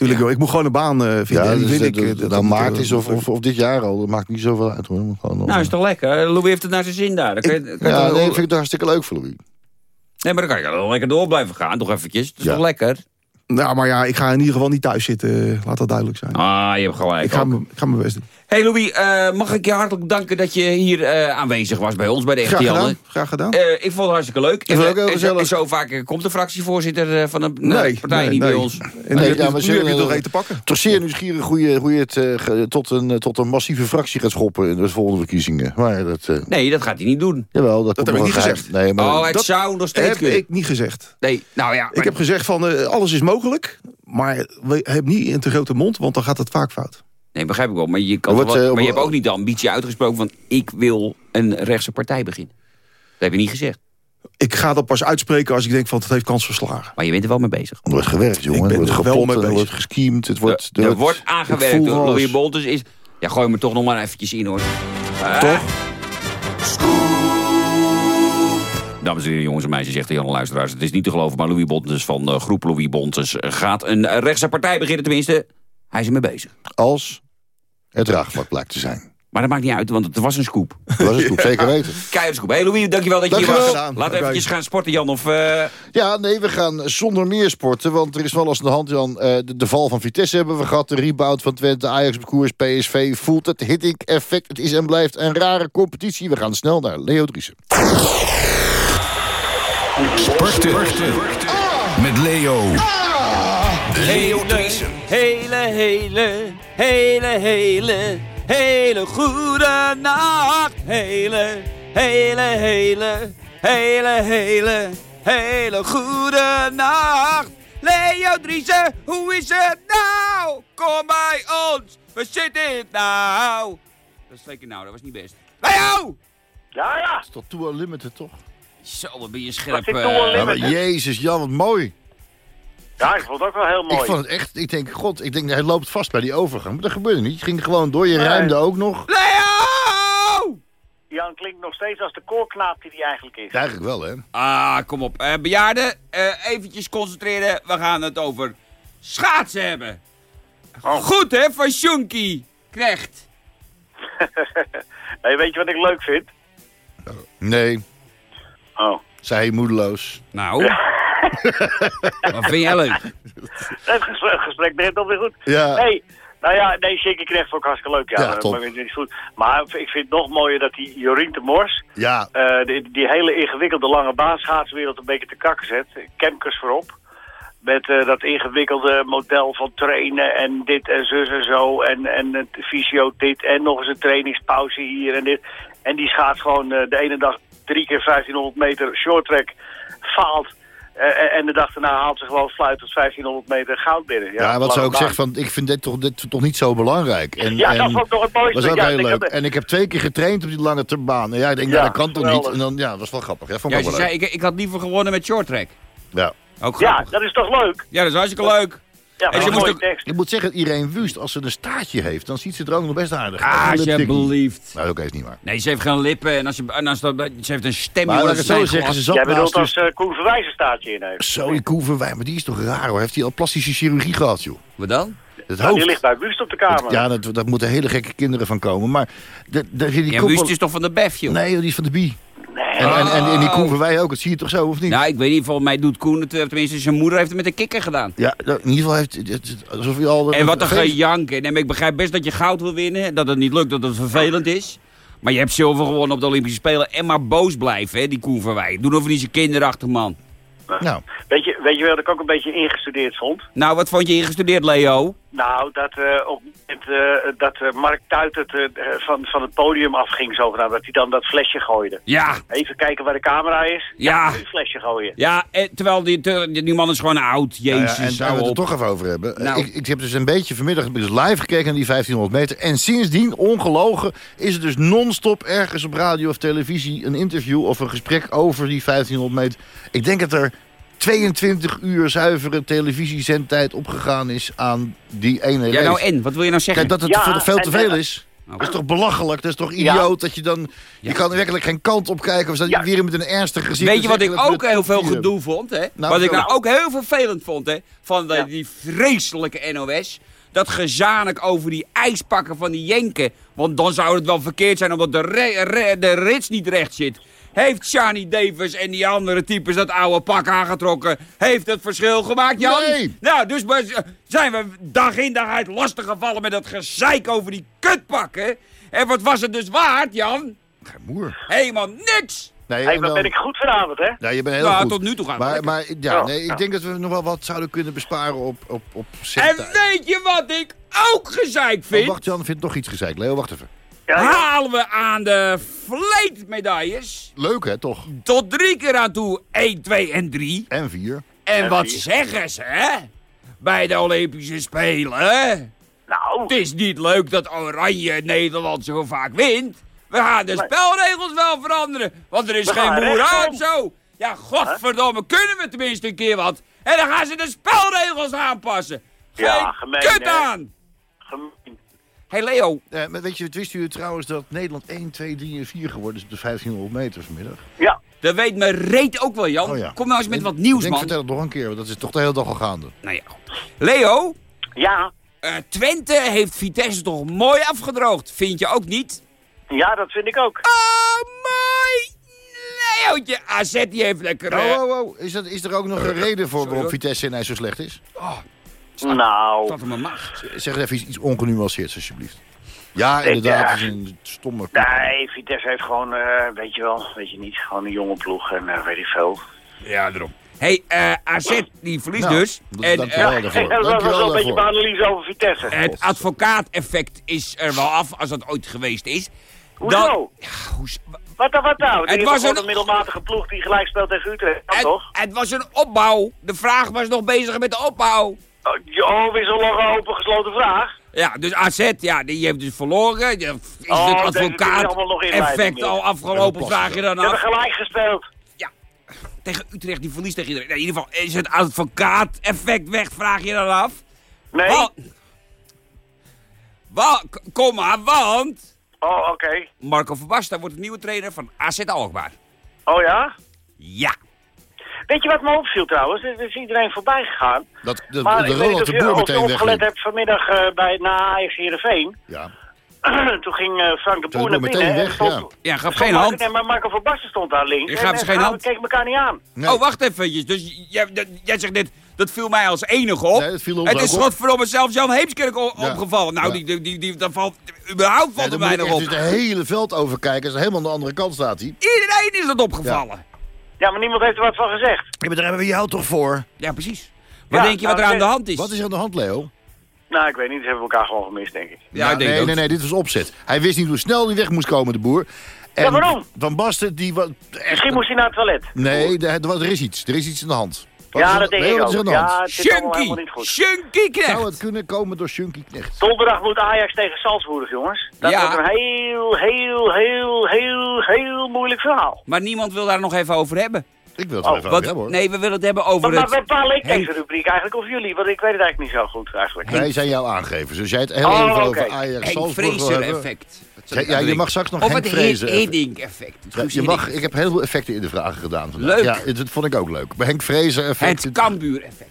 Tuurlijk, joh, ik moet gewoon een baan eh, vinden. Ja, die dus vind dat- ik. dat- eh, dat nou maart eh, is of, of, of dit jaar al. Dat maakt niet zoveel uit, hoor. Gewoon Nou, is toch lekker? Louis heeft het naar zijn zin daar. Dan kan je, kan je Ja, toch- nee, ik vind het hartstikke leuk voor Louis. nee, maar dan kan je wel lekker door blijven gaan, toch eventjes. Dat is Ja. toch lekker? Nou, maar ja, ik ga in ieder geval niet thuis zitten. eh, Laat dat duidelijk zijn. Ah, je hebt gelijk. ik, ga ook. ik ga mijn best doen. Hey Louis, eh, mag ik je hartelijk danken dat je hier eh, aanwezig was bij ons, bij de Graag Echte gedaan. Graag gedaan. Eh, ik vond het hartstikke leuk. vond het ook En, heel gezellig. en zo vaak komt de fractievoorzitter eh, van de eh, partij niet bij ons. En Nee, ja, maar nu ze- heb je toch één te pakken. Toch zeer nieuwsgierig hoe je, hoe je het tot, een, tot een massieve fractie gaat schoppen in de volgende verkiezingen. Maar dat, eh, Nee, dat gaat hij niet doen. jawel, dat, komt heb ik niet een geheim. gezegd. Nee, maar oh, het dat zou nog steeds heb kunnen. ik niet gezegd. Nee, nou ja. Ik heb gezegd van eh, alles is mogelijk. Maar we- heb niet een te grote mond, want dan gaat het vaak fout. Nee, begrijp ik wel. Maar je, kan toch wel- eh, maar je hebt ook niet de ambitie uitgesproken van... ik wil een rechtse partij beginnen. Dat heb je niet gezegd. Ik ga dat pas uitspreken als ik denk van het heeft kans verslagen. Maar je bent er wel mee bezig. Er wordt gewerkt, jongen. Ik ben Er wordt wel gepot er bezig. wordt geskiemd. Het wordt, er, er wordt aangewerkt. door. Louis Boltens is... Ja, gooi me toch nog maar eventjes in, hoor. Eh, Toch? Dames en heren, jongens en meisjes, zegt de Jan Luisteraars. Het is niet te geloven, maar Louis Bontes van de groep Louis Bontes... gaat een eh, rechtse partij beginnen, tenminste. Hij is ermee bezig. Als het draagvlak blijkt te zijn. Maar dat maakt niet uit, want het was een scoop. Dat was het goed, zeker weten. Keihard scoop. Hey Louis, dankjewel dat je hier was. Gedaan. Laten we eventjes gaan sporten, Jan. Of, eh, Ja, nee, we gaan zonder meer sporten. Want er is wel eens aan de hand, Jan. eh, de, de val van Vitesse hebben we gehad. De rebound van Twente, Ajax op koers, PSV. Voelt het hitting effect. Het is en blijft een rare competitie. We gaan snel naar Leo Driessen. Sporten. Met Leo. Leo Driesen. Hele, hele, hele, hele, hele goede nacht. Hele, hele, hele, hele, hele, hele goede nacht. Leo Driessen, hoe is het nou? Kom bij ons, we zitten het nou. Dat is twee keer nou, dat was niet best. Leo! Ja, ja. Dat is tot Tour Limited, toch? Zo, wat ben je scherp. Tour Ja, jezus, Jan, wat mooi. Ja, ik vond het ook wel heel mooi. Ik vond het echt, ik denk, god, ik denk, hij loopt vast bij die overgang. Maar dat gebeurde niet. Je ging gewoon door, je Nee. ruimde ook nog. Leo! Jan klinkt nog steeds als de koorknaap die hij eigenlijk is. Eigenlijk wel, hè? Ah, kom op. Eh bejaarden, eh, eventjes concentreren. We gaan het over schaatsen hebben. Oh. Goed, hè, van Shunky. Knecht. Hey, weet je wat ik leuk vind? Nee, Oh. zei hij moedeloos. Nou, wat vind jij leuk? Het gesprek, het gesprek begint alweer goed. Ja. Nee, nou ja, nee, Shinky krijgt ook hartstikke leuk. Ja, Ja, top. Maar, is goed. maar ik vind het nog mooier dat die Jorien de Mors... Ja, eh, die, die hele ingewikkelde lange baanschaatswereld een beetje te kakken zet. Kemkers voorop. Met eh, dat ingewikkelde model van trainen en dit en zus en zo. En, en het fysio dit en nog eens een trainingspauze hier en dit. En die schaats gewoon eh, de ene dag drie keer 1500 meter short track. Faalt. Eh, en de dag daarna haalt ze gewoon fluit tot 1500 meter goud binnen. Ja, wat ze ook zegt, van, ik vind dit toch, dit toch niet zo belangrijk. En, Ja, en, dat vond ik toch het mooiste. was ook Ja, heel leuk. En ik heb twee keer getraind op die lange ter- baan. En ja, ik denk, Ja, ja, dat kan toch niet? En dan, ja, dat was wel grappig. Ja, vond Ja, ook ze zei, ik, ik had liever gewonnen met short track. Ja. Ook Ja, grappig. dat is toch leuk? Ja, dat is hartstikke leuk. Ja, En ze een moest mooie ook-. Ik moet zeggen, Irene Wust, als ze een staartje heeft, dan ziet ze er ook nog best aardig uit. Een. Alsjeblieft. Nou, oké, is niet waar. Nee, ze heeft geen lippen en, als je, en als dat, ze heeft een stem. Maar joh, laat ik dat het zo een zeggen, ze zat Jij naast bedoelt dus... als uh, Koen Verwijzen staartje in heeft. Zo, die Koeverwijn, maar die is toch raar hoor. Heeft hij al plastische chirurgie gehad, joh? Wat dan? Het hoofd. die ligt bij Wust op de kamer. Ja, dat, dat moeten hele gekke kinderen van komen. Maar de, de, die Ja, koppel- Wust is toch van de Bef, joh? Nee, die is van de Bie. En, en, en, en die Oh. Koeverwij ook, dat zie je toch zo, of niet? Nou, ik weet niet, volgens mij doet Koen het, tenminste zijn moeder heeft het met een kikker gedaan. Ja, in ieder geval heeft het- alsof hij al... En wat een gejank. En ik begrijp best dat je goud wil winnen, dat het niet lukt, dat het vervelend is. Maar je hebt zilver gewonnen op de Olympische Spelen en maar boos blijven, hè, die Koen Verwij. Doe of niet zijn kinderachtig, man. Nou, weet, je, weet je wel dat ik ook een beetje ingestudeerd vond? Nou, wat vond je ingestudeerd, Leo? Nou, dat, eh, op, het, eh, dat eh, Mark Tuit het, eh, van, van het podium afging zogenaamd. Dat hij dan dat flesje gooide. Ja, Even kijken waar de camera is. Ja. Een flesje gooien. ja, en, terwijl die, die, die man is gewoon oud. nou Jezus, ja, en daar we het er toch even over hebben. Nou. Ik, ik heb dus een beetje vanmiddag heb ik dus live gekeken naar die 1500 meter. En sindsdien, ongelogen, is er dus non-stop ergens op radio of televisie... een interview of een gesprek over die 1500 meter. Ik denk dat er 22 uur zuivere televisiezendtijd opgegaan is aan die ene Ja, nou en? Wat wil je nou zeggen? Kijk, dat het Ja, veel- veel te veel is. Dat is toch belachelijk? Dat is toch Ja. idioot dat je dan... Je Ja. kan werkelijk geen kant op kijken. Of dat je Ja. weer met een ernstig gezicht... Weet je wat ik ook heel veel gedoe vond, hè? Nou, wat ik nou ook heel vervelend vond, hè? Van de- Ja. die vreselijke NOS. Dat gezanik over die ijspakken van die Jenken. Want dan zou het wel verkeerd zijn omdat de, re- re- de rits niet recht zit. Heeft Shani Davis en die andere types dat oude pak aangetrokken? Heeft het verschil gemaakt, Jan? Nee. Nou, dus zijn we dag in dag uit lastig gevallen met dat gezeik over die kutpakken. En wat was het dus waard, Jan? Geen moer. Helemaal niks! Nee, wat dan- ben ik goed vanavond, hè? Ja, je bent heel Nou, goed. tot nu toe gaan we Maar, maar ja, Ja, nee, ik ja. denk dat we nog wel wat zouden kunnen besparen op, op, op En weet je wat ik ook gezeik Oh, vind? wacht, Jan vindt nog iets gezegd. Leo, wacht even. Ja, ja. Halen we aan de vleetmedailles Leuk, hè, toch? tot drie keer aan toe 1, 2 en 3. En vier. En En wat vier. zeggen ze, hè? Bij de Olympische Spelen. Nou, Het is niet leuk dat Oranje Nederland zo vaak wint. We gaan de spelregels wel veranderen. Want er is We geen moer aan zo. Ja, godverdomme, kunnen we tenminste een keer wat. En dan gaan ze de spelregels aanpassen. Geen Ja, gemeen, kut hè? aan. gemeen. Hey Leo, Eh, maar weet je, wist u trouwens dat Nederland 1, 2, 3 en 4 geworden is op de 1500 meter vanmiddag? Ja, dat weet me reet ook wel, Jan. Oh ja. Kom nou eens met Ik- wat nieuws, ik denk, man. vertel het nog een keer, want dat is toch de hele dag al gaande. Nou ja, goed. Leo, ja, eh, Twente heeft Vitesse toch mooi afgedroogd. Vind je ook niet? ja, dat vind ik ook. Oh, mooi! Leootje, AZ die heeft lekker... eh, Oh, oh, oh. Is, dat, is er ook nog een reden voor waarom. Vitesse ineens zo slecht is? Nou, Staat mijn maag. Zeg even iets, iets ongenuanceerds, alsjeblieft. Ja, inderdaad, eh, het is een stomme... nee, Vitesse heeft gewoon, eh, weet je wel, weet je niet, gewoon een jonge ploeg en eh, weet ik veel. Ja, daarom. hey, eh, AZ die verliest Nou, dus. dat- En dankjewel daarvoor. dat was wel een beetje mijn analyse over Vitesse. het advocaateffect is er wel af, als dat ooit geweest is. Hoezo? Dan- ja, hoezo? Wat dan, wat nou? Het was een- een middelmatige ploeg die gelijk speelt tegen Utrecht, Het, toch? het was een opbouw. De vraag was nog bezig met de opbouw. Oh, weer zo'n lange open gesloten vraag. Ja, dus AZ, ja, die heeft dus verloren. Ja, Is Oh, het deze kunnen allemaal nog inleiding advocaat-effect al afgelopen, vraag je dan Ze hebben af. gelijk gespeeld. Tegen Utrecht, die verliest tegen iedereen. Nou, in ieder geval, is het advocaat-effect weg, vraag je dan af? Nee? Wa- kom maar, want... Oh, oké. Marco Verbasta wordt de nieuwe trainer van AZ Alkmaar. Oh ja? Ja. Weet je wat me opviel trouwens? Er is iedereen voorbij gegaan. Dat, de, Maar de ik weet of de je, Boer meteen opgelet hebt vanmiddag eh, bij, na Ajax Heerenveen. Ja. Toen ging eh, Frank de Boer naar binnen. meteen en weg, stond- Ja, gaf geen hand. Nee, maar Marco van Basten stond daar links. Je en- gaf ze en geen ze hand. keken elkaar niet aan. Nee. Oh, wacht even. Dus jij, dat- jij zegt net, dat viel mij als enige op. Nee, dat viel ons Het is op. godverdomme zelfs Jan Heemskerk o- Ja. opgevallen. Nou, Ja. die, die, die, die, dat valt, überhaupt Ja, valt er mij ik nog op. dus het hele veld overkijken. Als hij helemaal aan de andere kant staat hij. Iedereen is dat opgevallen. Ja, maar niemand heeft er wat van gezegd. Ja, maar daar hebben we jou toch voor? Ja, precies. Wat Ja, denk je wat er nou, aan de hand is? Wat is er aan de hand, Leo? Nou, ik weet niet. Ze hebben elkaar gewoon gemist, denk ik. Ja, Nou, ik denk nee, ook. nee, nee, dit was opzet. Hij wist niet hoe snel hij weg moest komen, de boer. En waarom? Van Basten, die was echt... Misschien moest hij naar het toilet. Nee, er, er is iets. Er is iets aan de hand. Wat Ja, dat denk nee, ik ook. Ja, het is allemaal helemaal Shunky! niet goed. Shunky Zou knecht! het kunnen komen door Shunky Knecht? Donderdag moet Ajax tegen Salzburg, jongens. Dat Ja. wordt een heel, heel, heel, heel, heel moeilijk verhaal. Maar niemand wil daar nog even over hebben. Ik wil het Oh, wel even Wat, hebben, hoor. nee, we willen het hebben over Maar, maar het... bepaal ik Henk- deze rubriek eigenlijk of jullie? Want ik weet het eigenlijk niet zo goed eigenlijk. Wij zijn jouw aangevers. Dus jij het heel Oh, even over Ajax Henk Salzburg wil Fraser hebben. effect. Ja, je mag straks nog Of Henk effect. Hiddink effect. Het Ja, Guus je mag, ik heb heel veel effecten in de vragen gedaan vandaag. Leuk. Ja, dat vond ik ook leuk. Bij Henk effect. Het Cambuur effect.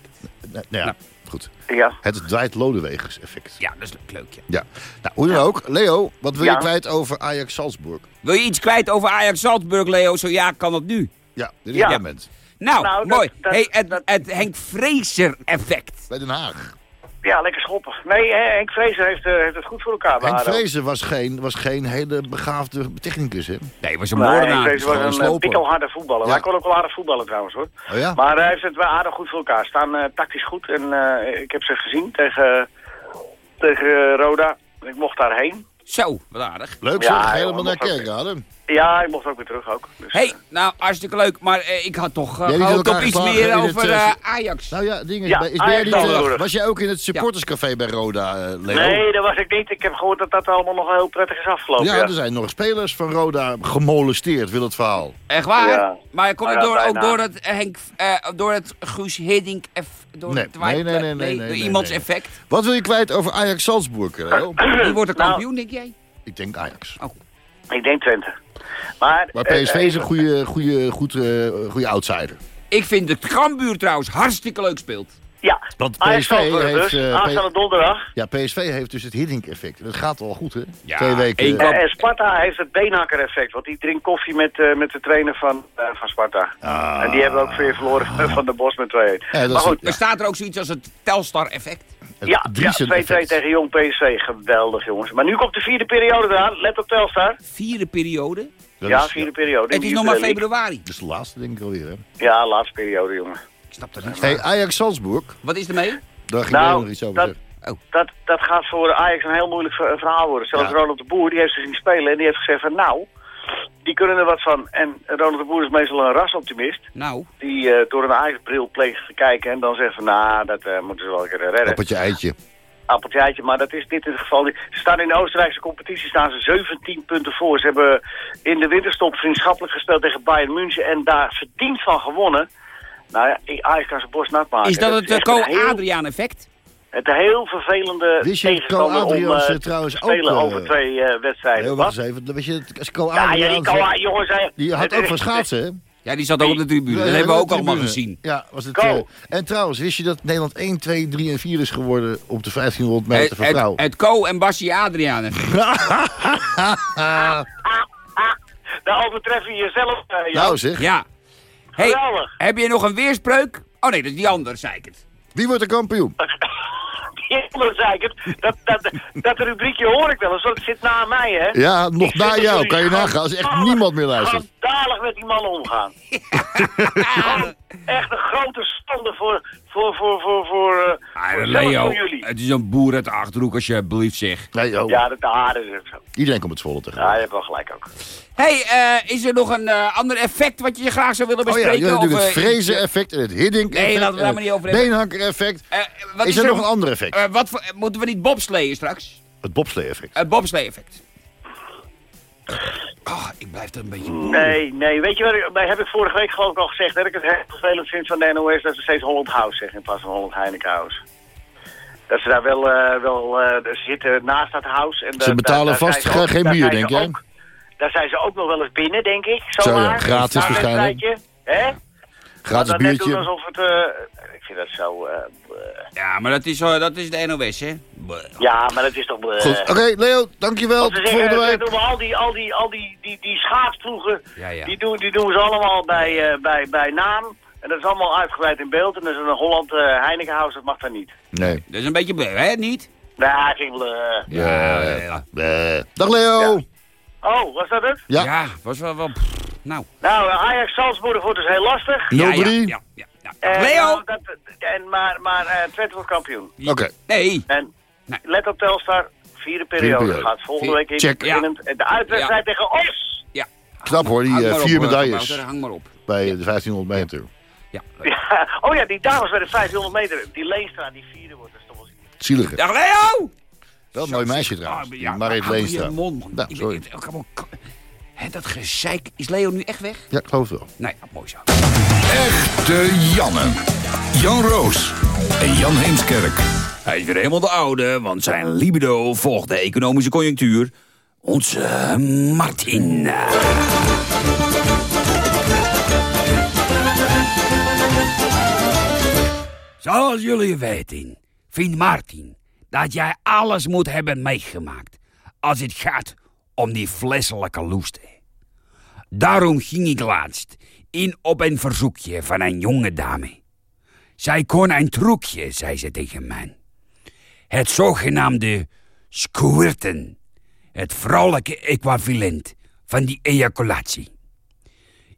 Nou, ja, Nou. goed. Ja. Het Dwight Lodewegers effect. Ja, dat is leuk, leuk ja. Ja. Nou, hoe dan ook. Leo, wat wil Ja. je kwijt over Ajax Salzburg? Wil je iets kwijt over Ajax Salzburg, Leo? Zo ja, kan dat nu. Ja, dit is Ja. Nou, Nou, dat- mooi. dat- hey, het, dat- het Henk Fraser effect. Bij Den Haag. ja, lekker schoppen. Nee, hè, Henk Vrezer heeft, eh, heeft het goed voor elkaar. bij Henk. Fraser was geen, was geen hele begaafde technicus, hè? Nee, was een Nee, Henk moordenaar. Vrezer was een een pikkelharde voetballer. Ja. Hij kon ook wel aardig voetballen trouwens hoor. Oh ja? Maar hij heeft het bij ADO goed voor elkaar. Staan eh, tactisch goed. En eh, ik heb ze gezien tegen, tegen Roda. Ik mocht daarheen. Zo, wat aardig. Leuk zeg, helemaal naar dat ook. Kerkrade. Ja, ik mocht ook weer terug ook. Dus, hey, nou, hartstikke leuk. Maar eh, ik had toch uh, gehoopt op iets meer over eh, eh, Ajax. Nou ja, ding is, Ja, ben jij Ajax niet, eh, was jij ook in het supporterscafé bij Roda, eh, Leo? Nee, dat was ik niet. Ik heb gehoord dat dat allemaal nog heel prettig is afgelopen. Ja, Ja, er zijn nog spelers van Roda gemolesteerd, wil het verhaal. Echt waar? Ja. Maar komt het Nou ja, door, ook door het, eh, Henk, eh, door het Guus Hiddink door Nee, nee, nee, nee, nee, door nee, iemands nee. effect? Wat wil je kwijt over Ajax Salzburg, Leo? Wie wordt de Nou, kampioen, denk jij? Ik denk Ajax. Ik denk Twente. Maar, Maar eh, PSV is een goede, goede, goed, eh, goede outsider. Ik vind dat Kambuur trouwens hartstikke leuk speelt. Want PSV heeft, dus. eh, Aanstaande donderdag. Ja, PSV heeft dus het Hiddink-effect. Dat gaat wel goed, hè? Ja, Twee weken. één eh, klap. En, en Sparta heeft het beenhakker-effect. Want die drinkt koffie met, eh, met de trainer van, eh, van Sparta. Ah. En die hebben ook weer verloren van de Bos met 2 Ja, Maar goed, Bestaat er ook zoiets als het Telstar-effect? ja, ja Driesen-effect. 2-2 tegen Jong PSV. Geweldig, jongens. Maar nu komt de vierde periode eraan. Let op Telstar. Vierde periode. Dat ja, is- vierde periode. Het is Die nog maar februari. Dat is de laatste, denk ik alweer, hè? Ja, laatste periode, jongen. Snap dat niet. Hey, Ajax Salzburg, Wat is er mee? daar ging Nou, nog iets over dat- zeggen. Dat, dat gaat voor Ajax een heel moeilijk ver- verhaal worden. Zelfs Ja. Ronald de Boer, die heeft ze zien spelen en die heeft gezegd van nou, die kunnen er wat van. En Ronald de Boer is meestal een rasoptimist. Nou, Die eh, door een Ajax-bril pleegt te kijken en dan zegt van nou, dat eh, moeten ze wel een keer redden. Appeltje eitje. appeltje maar dat is dit in het geval niet. Ze staan in de Oostenrijkse competitie staan ze 17 punten voor. Ze hebben in de winterstop vriendschappelijk gespeeld tegen Bayern München en daar verdiend van gewonnen. Nou ja, ik- Ajax kan zijn borst nat maken. is dat het heel- Co-Adriaan-effect? Het heel vervelende Wist je tegenstander om eh, eh, trouwens te spelen ook, eh, over twee eh, wedstrijden. Heel wacht eens even. Weet je, als Co Ja, ja, die jongens. had ook van schaatsen, hè? Ja, die zat ook op de tribune. Dat hebben we ook allemaal gezien. Ja, was het, eh, en trouwens, wist je dat Nederland 1, 2, 3 en 4 is geworden op de 1500 meter Het, voor het, vrouwen? het Co en Bassie Adriaan effect. Daar overtref je jezelf, eh, Jan. nou zeg, Ja. Hey, Geweldig. heb je nog een weerspreuk? Oh nee, dat is die ander, zei ik het. wie wordt de kampioen? Die andere zei ik het. Dat, dat, dat rubriekje hoor ik wel eens, want het zit na mij, hè. Ja, nog Ik na jou, kan je nagaan. Als echt niemand meer luistert. Schandalig met die mannen omgaan. Gewoon echt een grote stande voor, voor, voor, voor, voor, eh, Ah, voor, Leo, voor jullie. het is een boer uit de Achterhoek, alsjeblieft zeg. Nee, joh. Ja, dat, ook zo. Iedereen komt het volle tegen. Ja, je hebt wel gelijk ook. hey, eh, is er nog een eh, ander effect wat je graag zou willen Oh ja, bespreken? je hebt natuurlijk het eh, Frezen-effect en het Hiddink-effect. Nee, laten we daar maar niet over het hebben. Beenhakker-effect. eh, wat Is er nog een ander effect? eh, wat voor, moeten we niet bobsleeën straks? Het bobslee-effect. Het bobslee-effect. Ah, ik blijf er een beetje... Nee, nee. Weet je wat, ik- heb ik vorige week geloof ik al gezegd. Dat ik het heel vervelend vind van de NOS dat ze steeds Holland House zeggen in plaats van Holland Heineken House. Dat ze daar wel, eh, wel eh, ze zitten naast dat house. En Ze betalen daar vast ze ook- geen bier, denk jij? ook- Daar zijn ze ook nog wel eens binnen, denk ik. Zo, ja, Zomaar. gratis waarschijnlijk. Hè? Gratis biertje. alsof het... eh, ik vind dat zo... eh. Ja, maar dat is, eh, dat is de NOS, hè? Bleh. ja, maar dat is toch... bleh. Goed, oké, Leo, dankjewel. Ze zeggen, volgende week. doen al die, al die, al die, die, die schaatsploegen, Ja, ja. Die, doen, die doen ze allemaal bij, eh, bij, bij naam. En dat is allemaal uitgebreid in beeld. En dat is een Holland uh, Heinekenhuis, dat mag daar niet. Nee. Dat is een beetje bleh, hè? Niet? Ik vind wel, eh, Ja, ja. Eh, Dag Leo. Oh, was dat het? Ja. Ja, was wel wel... pff, nou. Nou, eh, Ajax Salzburg wordt dus heel lastig. 0-3. Ja, ja, ja, ja, ja. Leo! nou, dat, en, maar maar eh, Twente wordt kampioen. Oké. Nee. En Nee. let op Telstar, vierde periode. periode. gaat volgende week in. Check. Ja. de uitwedstrijd tegen Os. Ja, Knap hoor, die Hang eh, maar op, vier eh, medailles Hang maar op. bij de 1500 meter. Ja. Ja. Oh ja, die dames bij de 500 meter. Die Leenstra, die vierde wordt. Dat is toch wel Zielige. Dag Leo! Wel een mooi meisje trouwens. Ah, die Marit Leenstra. mond, man. Nou, Ik sorry. ben- ik- ik- ik- Hè, dat gezeik. Is Leo nu echt weg? Ja, ik geloof het wel. Nee, ja, mooi zo. Echte Janne. Jan Roos en Jan Heemskerk. Hij is weer helemaal de oude, want zijn libido volgt de economische conjunctuur. Onze Martin. Zoals jullie weten, vindt Martin dat jij alles moet hebben meegemaakt als het gaat om die flesselijke loesten. Daarom ging ik laatst in op een verzoekje van een jonge dame. Zij kon een trucje, zei ze tegen mij. Het zogenaamde squirten. Het vrouwelijke equivalent van die ejaculatie.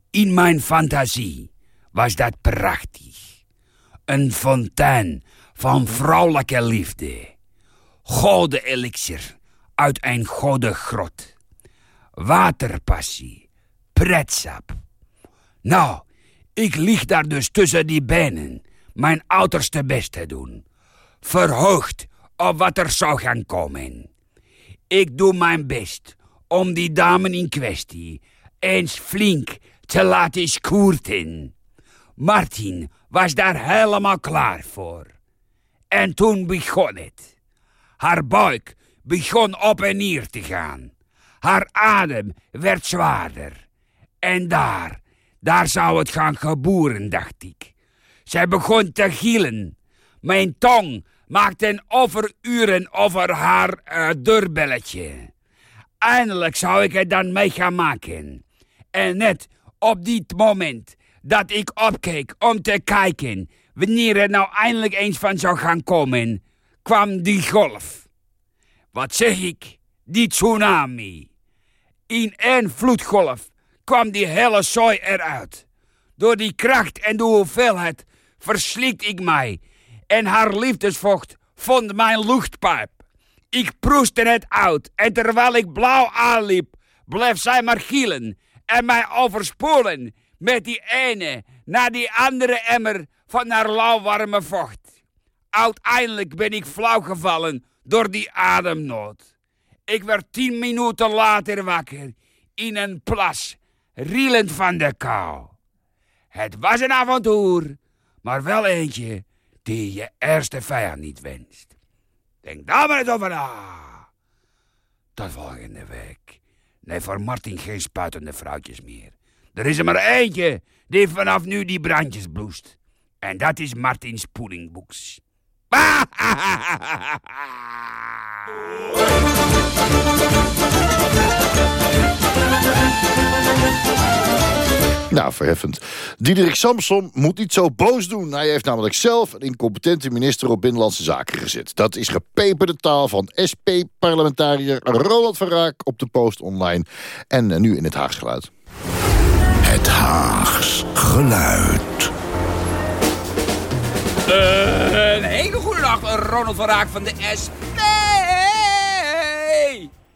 In mijn fantasie was dat prachtig. Een fontein van vrouwelijke liefde. Gouden elixir uit een gouden grot. Waterpassie. Pretsap. Nou, ik lig daar dus tussen die benen mijn uiterste best te doen. Verhoogd op wat er zou gaan komen. Ik doe mijn best om die dame in kwestie eens flink te laten scoorten. Martin was daar helemaal klaar voor. En toen begon het. Haar buik begon op en neer te gaan. Haar adem werd zwaarder. En daar, daar zou het gaan geboren, dacht ik. Zij begon te gielen. Mijn tong maakte een overuren over haar eh, deurbelletje. Eindelijk zou ik het dan mee gaan maken. En net op dit moment dat ik opkeek om te kijken wanneer het nou eindelijk eens van zou gaan komen, kwam die golf. Wat zeg ik? Die tsunami. In één vloedgolf kwam die hele zooi eruit. Door die kracht en de hoeveelheid verslikt ik mij. En haar liefdesvocht vond mijn luchtpijp. Ik proestte het uit en terwijl ik blauw aanliep, bleef zij maar gielen en mij overspoelen met die ene na die andere emmer van haar lauwwarme vocht. Uiteindelijk ben ik flauw gevallen door die ademnood. Ik werd tien minuten later wakker in een plas, rielend van de kou. Het was een avontuur, maar wel eentje die je eerste vijand niet wenst. Denk daar maar eens over na. Tot volgende week. Nee, voor Martin geen spuitende vrouwtjes meer. Er is er maar eentje die vanaf nu die brandjes bloest. En dat is Martins Puddingboeks. Nou, verheffend. Diederik Samson moet niet zo boos doen. Hij heeft namelijk zelf een incompetente minister op Binnenlandse Zaken gezet. Dat is gepeperde taal van SP-parlementariër Roland van Raak op de Post Online. En eh, nu in het Haags geluid. Het Haags geluid. Een hele goede dag, Ronald van Raak van de SP.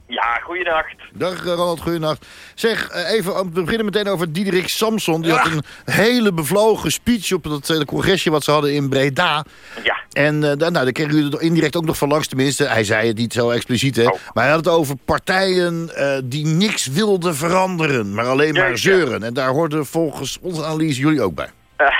Ja, goeienacht. Dag eh, Ronald, goedenacht. Zeg, eh, even om te beginnen meteen over Diederik Samson. Die had een hele bevlogen speech op dat eh, congresje wat ze hadden in Breda. Ja. En daar- nou, daar kregen jullie indirect ook nog van langs. Tenminste, hij zei het niet zo expliciet, hè. Oh. Maar hij had het over partijen die niks wilden veranderen. Maar alleen maar ja. zeuren. En daar hoorden volgens onze analyse jullie ook bij.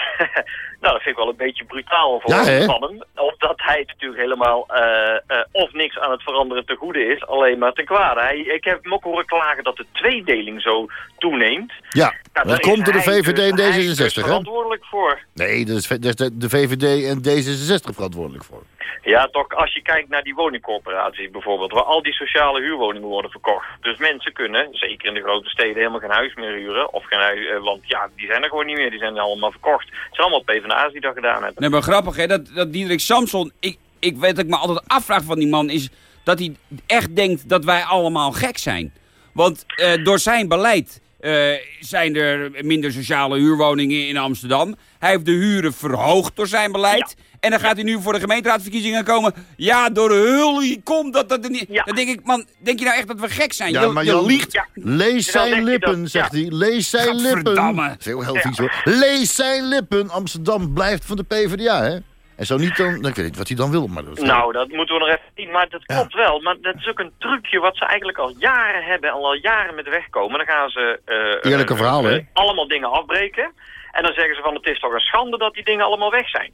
nou, dat vind ik wel een beetje brutaal voor Ja, hè? van hem. Omdat hij natuurlijk helemaal eh, eh, of niks aan het veranderen te goede is, alleen maar ten kwade. Hij, ik heb hem ook horen klagen dat de tweedeling zo toeneemt. Ja, Nou, dat daar komt door de hij VVD dus- en hij is dus D66, hè? verantwoordelijk voor. Nee, dat is, de VVD en D66 verantwoordelijk voor. Ja, toch, als je kijkt naar die woningcorporaties bijvoorbeeld, waar al die sociale huurwoningen worden verkocht. Dus mensen kunnen, zeker in de grote steden, helemaal geen huis meer huren. Of geen huis, eh, want ja, die zijn er gewoon niet meer, die zijn allemaal verkocht. Het zijn allemaal PvdA's die dat gedaan hebben. Nee, maar grappig hè, dat, dat Diederik Samson... Ik, ik weet ik me altijd afvraag van die man is... dat hij echt denkt dat wij allemaal gek zijn. Want eh, door zijn beleid eh, zijn er minder sociale huurwoningen in Amsterdam. Hij heeft de huren verhoogd door zijn beleid. En dan gaat hij nu voor de gemeenteraadsverkiezingen komen. Ja, door de hullie komt dat dat er niet... Ja. Dan denk ik, man, denk je nou echt dat we gek zijn? Ja, je, maar je Jan- liegt. Ja. Lees zijn lippen, dat- zegt ja. hij. Lees zijn lippen. Veel heel vies hoor. Lees zijn lippen. Amsterdam blijft van de PvdA, hè? En zo niet dan... dan ik weet niet wat hij dan wil, maar... Dat, Nou, dat moeten we nog even zien. Maar dat Ja. klopt wel. Maar dat is ook een trucje wat ze eigenlijk al jaren hebben. En al jaren met wegkomen. Dan gaan ze... eh, Eerlijke eh, verhalen, eh, hè? allemaal dingen afbreken. En dan zeggen ze van het is toch een schande dat die dingen allemaal weg zijn.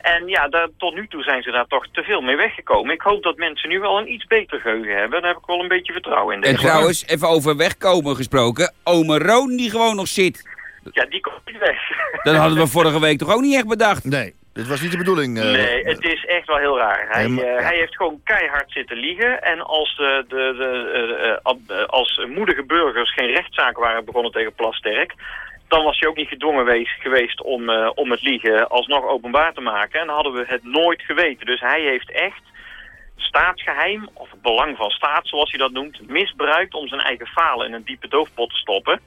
En ja, daar, tot nu toe zijn ze daar toch te veel mee weggekomen. Ik hoop dat mensen nu wel een iets beter geheugen hebben. Daar heb ik wel een beetje vertrouwen in. En Deze trouwens, even over wegkomen gesproken. Ome Roon die gewoon nog zit. Ja, die komt niet weg. Dat hadden we vorige week toch ook niet echt bedacht? Nee, dit was niet de bedoeling. eh, Nee, het is echt wel heel raar. Hij, eh, ja. hij heeft gewoon keihard zitten liegen. En als, de, de, eh, als moedige burgers geen rechtszaak waren begonnen tegen Plasterk... dan was hij ook niet gedwongen wees- geweest om, eh, om het liegen alsnog openbaar te maken. En dan hadden we het nooit geweten. Dus hij heeft echt staatsgeheim, of het belang van staat zoals hij dat noemt... misbruikt om zijn eigen falen in een diepe doofpot te stoppen.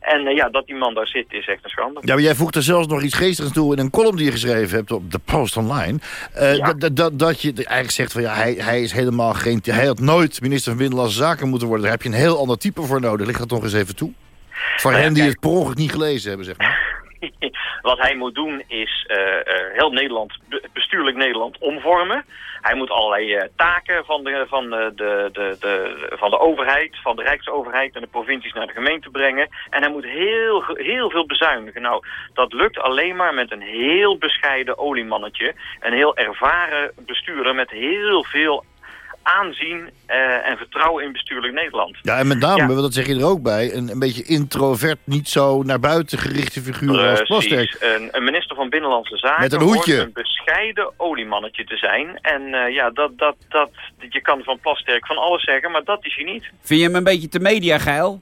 En eh, ja, dat die man daar zit is echt een schande. Ja, maar jij voegt er zelfs nog iets geestigs toe in een column die je geschreven hebt op de Post Online. Ja. dat- dat- dat, dat je eigenlijk zegt van ja, hij, hij is helemaal geen. Hij had nooit minister van Binnenlandse Zaken moeten worden. Daar heb je een heel ander type voor nodig. Ligt dat nog eens even toe? Voor Nou hen die het per ongeluk niet gelezen hebben, zeg maar. Wat hij moet doen is eh, eh, heel Nederland, be- bestuurlijk Nederland omvormen. Hij moet allerlei eh, taken van de, van, de, de, de, van de overheid, van de Rijksoverheid en de provincies naar de gemeente brengen. En hij moet heel, heel veel bezuinigen. Nou, dat lukt alleen maar met een heel bescheiden oliemannetje. Een heel ervaren bestuurder met heel veel aanzien eh, en vertrouwen in bestuurlijk Nederland. Ja, en met name, Ja. want dat zeg je er ook bij, een, een beetje introvert, niet zo naar buiten gerichte figuur als Plasterk. Een, een minister van Binnenlandse Zaken Met een hoort hoedje. een bescheiden oliemannetje te zijn. En eh, ja, dat, dat, dat, je kan van Plasterk van alles zeggen, maar dat is hij niet. Vind je hem een beetje te mediageil?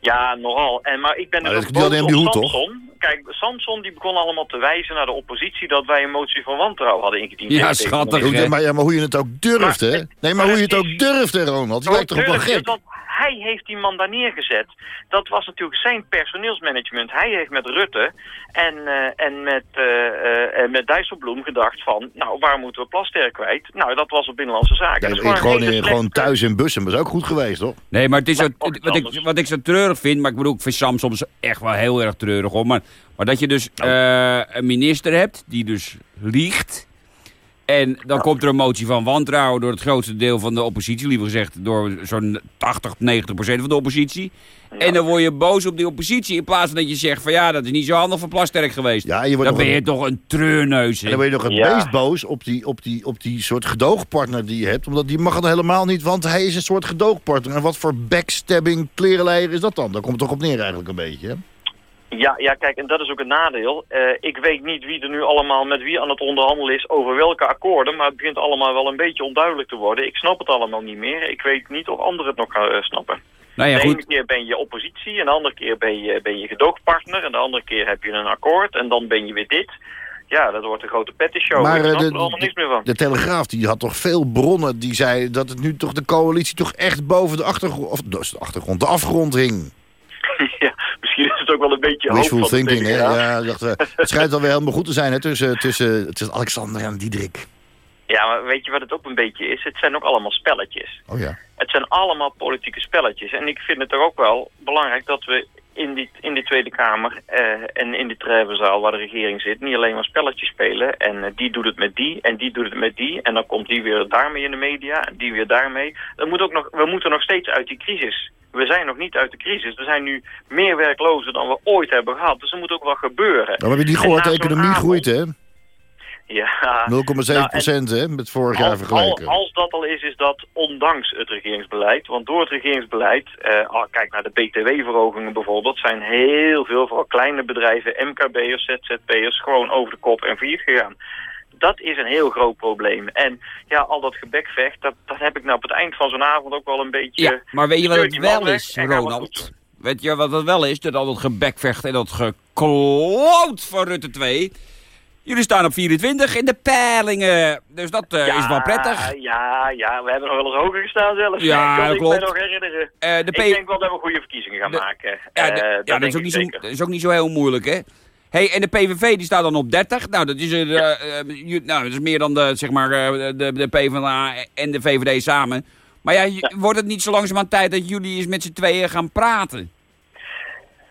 Ja, nogal. En, maar ik ben Maar dus boos op hoed, toch? Samson. Kijk, Samson die begon allemaal te wijzen naar de oppositie dat wij een motie van wantrouwen hadden ingediend. Ja, schattig, maar, ja, maar hoe je het ook durft, Maar- hè? Nee, maar hoe je het ook durft, hè, Ronald? Je lijkt toch wel gek? Hij heeft die man daar neergezet. Dat was natuurlijk zijn personeelsmanagement. Hij heeft met Rutte en, eh, en met, eh, eh, en met Dijsselbloem gedacht van... nou, waar moeten we Plasterk kwijt? Nou, dat was op Binnenlandse Zaken. Ja, Dat is ik- gewoon, in- gewoon thuis in bussen, was ook goed geweest, toch? Nee, maar het is Maar wat, ik, wat ik zo treurig vind, maar ik bedoel, ik vind Sam soms echt wel heel erg treurig hoor. Maar, maar dat je dus eh, een minister hebt die dus liegt. En dan komt er een motie van wantrouwen door het grootste deel van de oppositie. Liever gezegd door zo'n 80, 90 procent van de oppositie. En dan word je boos op die oppositie in plaats van dat je zegt van ja, dat is niet zo handig van Plasterk geweest. Ja, je wordt dan ben je een- toch een treurneus. En dan ben je nog het Ja. meest boos op die, op, die, op die soort gedoogpartner die je hebt. Omdat die mag het helemaal niet, want hij is een soort gedoogpartner. En wat voor backstabbing, klerenleier is dat dan? Daar komt het toch op neer eigenlijk een beetje, hè? Ja, ja, kijk, en dat is ook een nadeel. Eh, ik weet niet wie er nu allemaal met wie aan het onderhandelen is over welke akkoorden, maar het begint allemaal wel een beetje onduidelijk te worden. Ik snap het allemaal niet meer. Ik weet niet of anderen het nog gaan eh, snappen. Nou ja, de ene goed. keer ben je oppositie en de andere keer ben je, ben je gedoogpartner en de andere keer heb je een akkoord en dan ben je weer dit. Ja, dat wordt een grote pettyshow. Maar ik eh, snap de, er allemaal niks meer van. de Telegraaf die had toch veel bronnen die zeiden dat het nu toch de coalitie toch echt boven de achtergrond, of dus de achtergrond, de afgrond hing. Is het ook wel een beetje hoop Wishful van de thinking, hè? Ja, dacht, eh, het schijnt alweer helemaal goed te zijn hè, tussen, tussen, tussen Alexander en Diederik. Ja, maar weet je wat het ook een beetje is? Het zijn ook allemaal spelletjes. Oh ja. Het zijn allemaal politieke spelletjes. En ik vind het er ook wel belangrijk dat we in die, in die Tweede Kamer eh, en in die treffenzaal waar de regering zit... niet alleen maar spelletjes spelen. En eh, die doet het met die en die doet het met die. En dan komt die weer daarmee in de media en die weer daarmee. Er moet ook nog, we moeten nog steeds uit die crisis. We zijn nog niet uit de crisis. Er zijn nu meer werklozen dan we ooit hebben gehad. Dus er moet ook wel gebeuren. Dan heb je niet gehoord, de economie avond- groeit hè? 0,7 Ja, Nou, en- procent hè, met vorig jaar als, vergeleken. al- als dat al is, is dat ondanks het regeringsbeleid. Want door het regeringsbeleid, eh, kijk naar de BTW-verhogingen bijvoorbeeld, zijn heel veel, vooral kleine bedrijven, MKB'ers, ZZP'ers, gewoon over de kop en failliet gegaan. Dat is een heel groot probleem. En ja, al dat gebekvecht, dat, dat heb ik nou op het eind van zo'n avond ook wel een beetje... Ja, maar weet je wat het wel is, Ronald? Weet je wat het wel is? Dat al dat gebekvecht en dat gekloot van Rutte 2. Jullie staan op 24 in de peilingen. Dus dat eh, is wel prettig. Ja, ja, we hebben nog wel eens hoger gestaan zelfs. Ja, kan dat ik klopt. me nog herinneren. Eh, de Ik denk wel dat we goede verkiezingen gaan De- maken. Ja, Eh, ja, dat, is ook ik niet zo, dat is ook niet zo heel moeilijk, hè? Hey, en de PVV die staat dan op 30. Nou, dat is, er, eh, eh, nou, dat is meer dan de, zeg maar, eh, de, de PvdA en de VVD samen. Maar ja, je- wordt het niet zo langzamerhand tijd dat jullie eens met z'n tweeën gaan praten?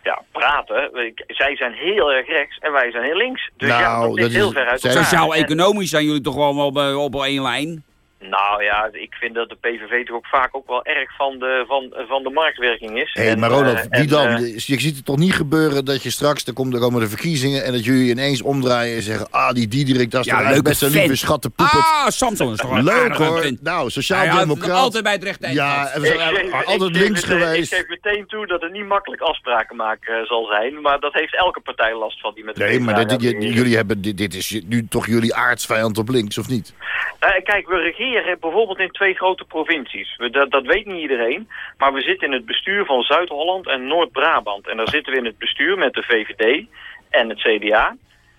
Ja, praten. Zij zijn heel erg rechts en wij zijn heel links. Dus ja, Nou, dat ligt dat is- heel ver uit elkaar. Sociaal-economisch zijn jullie toch wel op, op één lijn? Nou ja, ik vind dat de PVV toch ook vaak ook wel erg van de, van, van de marktwerking is. Hé, hey, En, maar Ronald, eh, wie en, dan? eh, je ziet het toch niet gebeuren dat je straks, er komen, er komen de verkiezingen... en dat jullie ineens omdraaien en zeggen... ah, die Diederik, dat is Ja, toch best een lieve. Ah, Samson is toch een Leuk hoor. vent. Nou, Ja, sociaal-democraat. altijd bij het rechte eind Ja, en we zijn ik ik altijd links meteen- geweest. Ik geef meteen toe dat het niet makkelijk afspraken maken eh, zal zijn. Maar dat heeft elke partij last van die met de Nee, maar jullie hebben, dit, dit is nu toch jullie aardsvijand op links, of niet? Eh, kijk, we regeren bijvoorbeeld in twee grote provincies. We, dat, dat weet niet iedereen. Maar we zitten in het bestuur van Zuid-Holland en Noord-Brabant. En daar zitten we in het bestuur met de VVD en het CDA.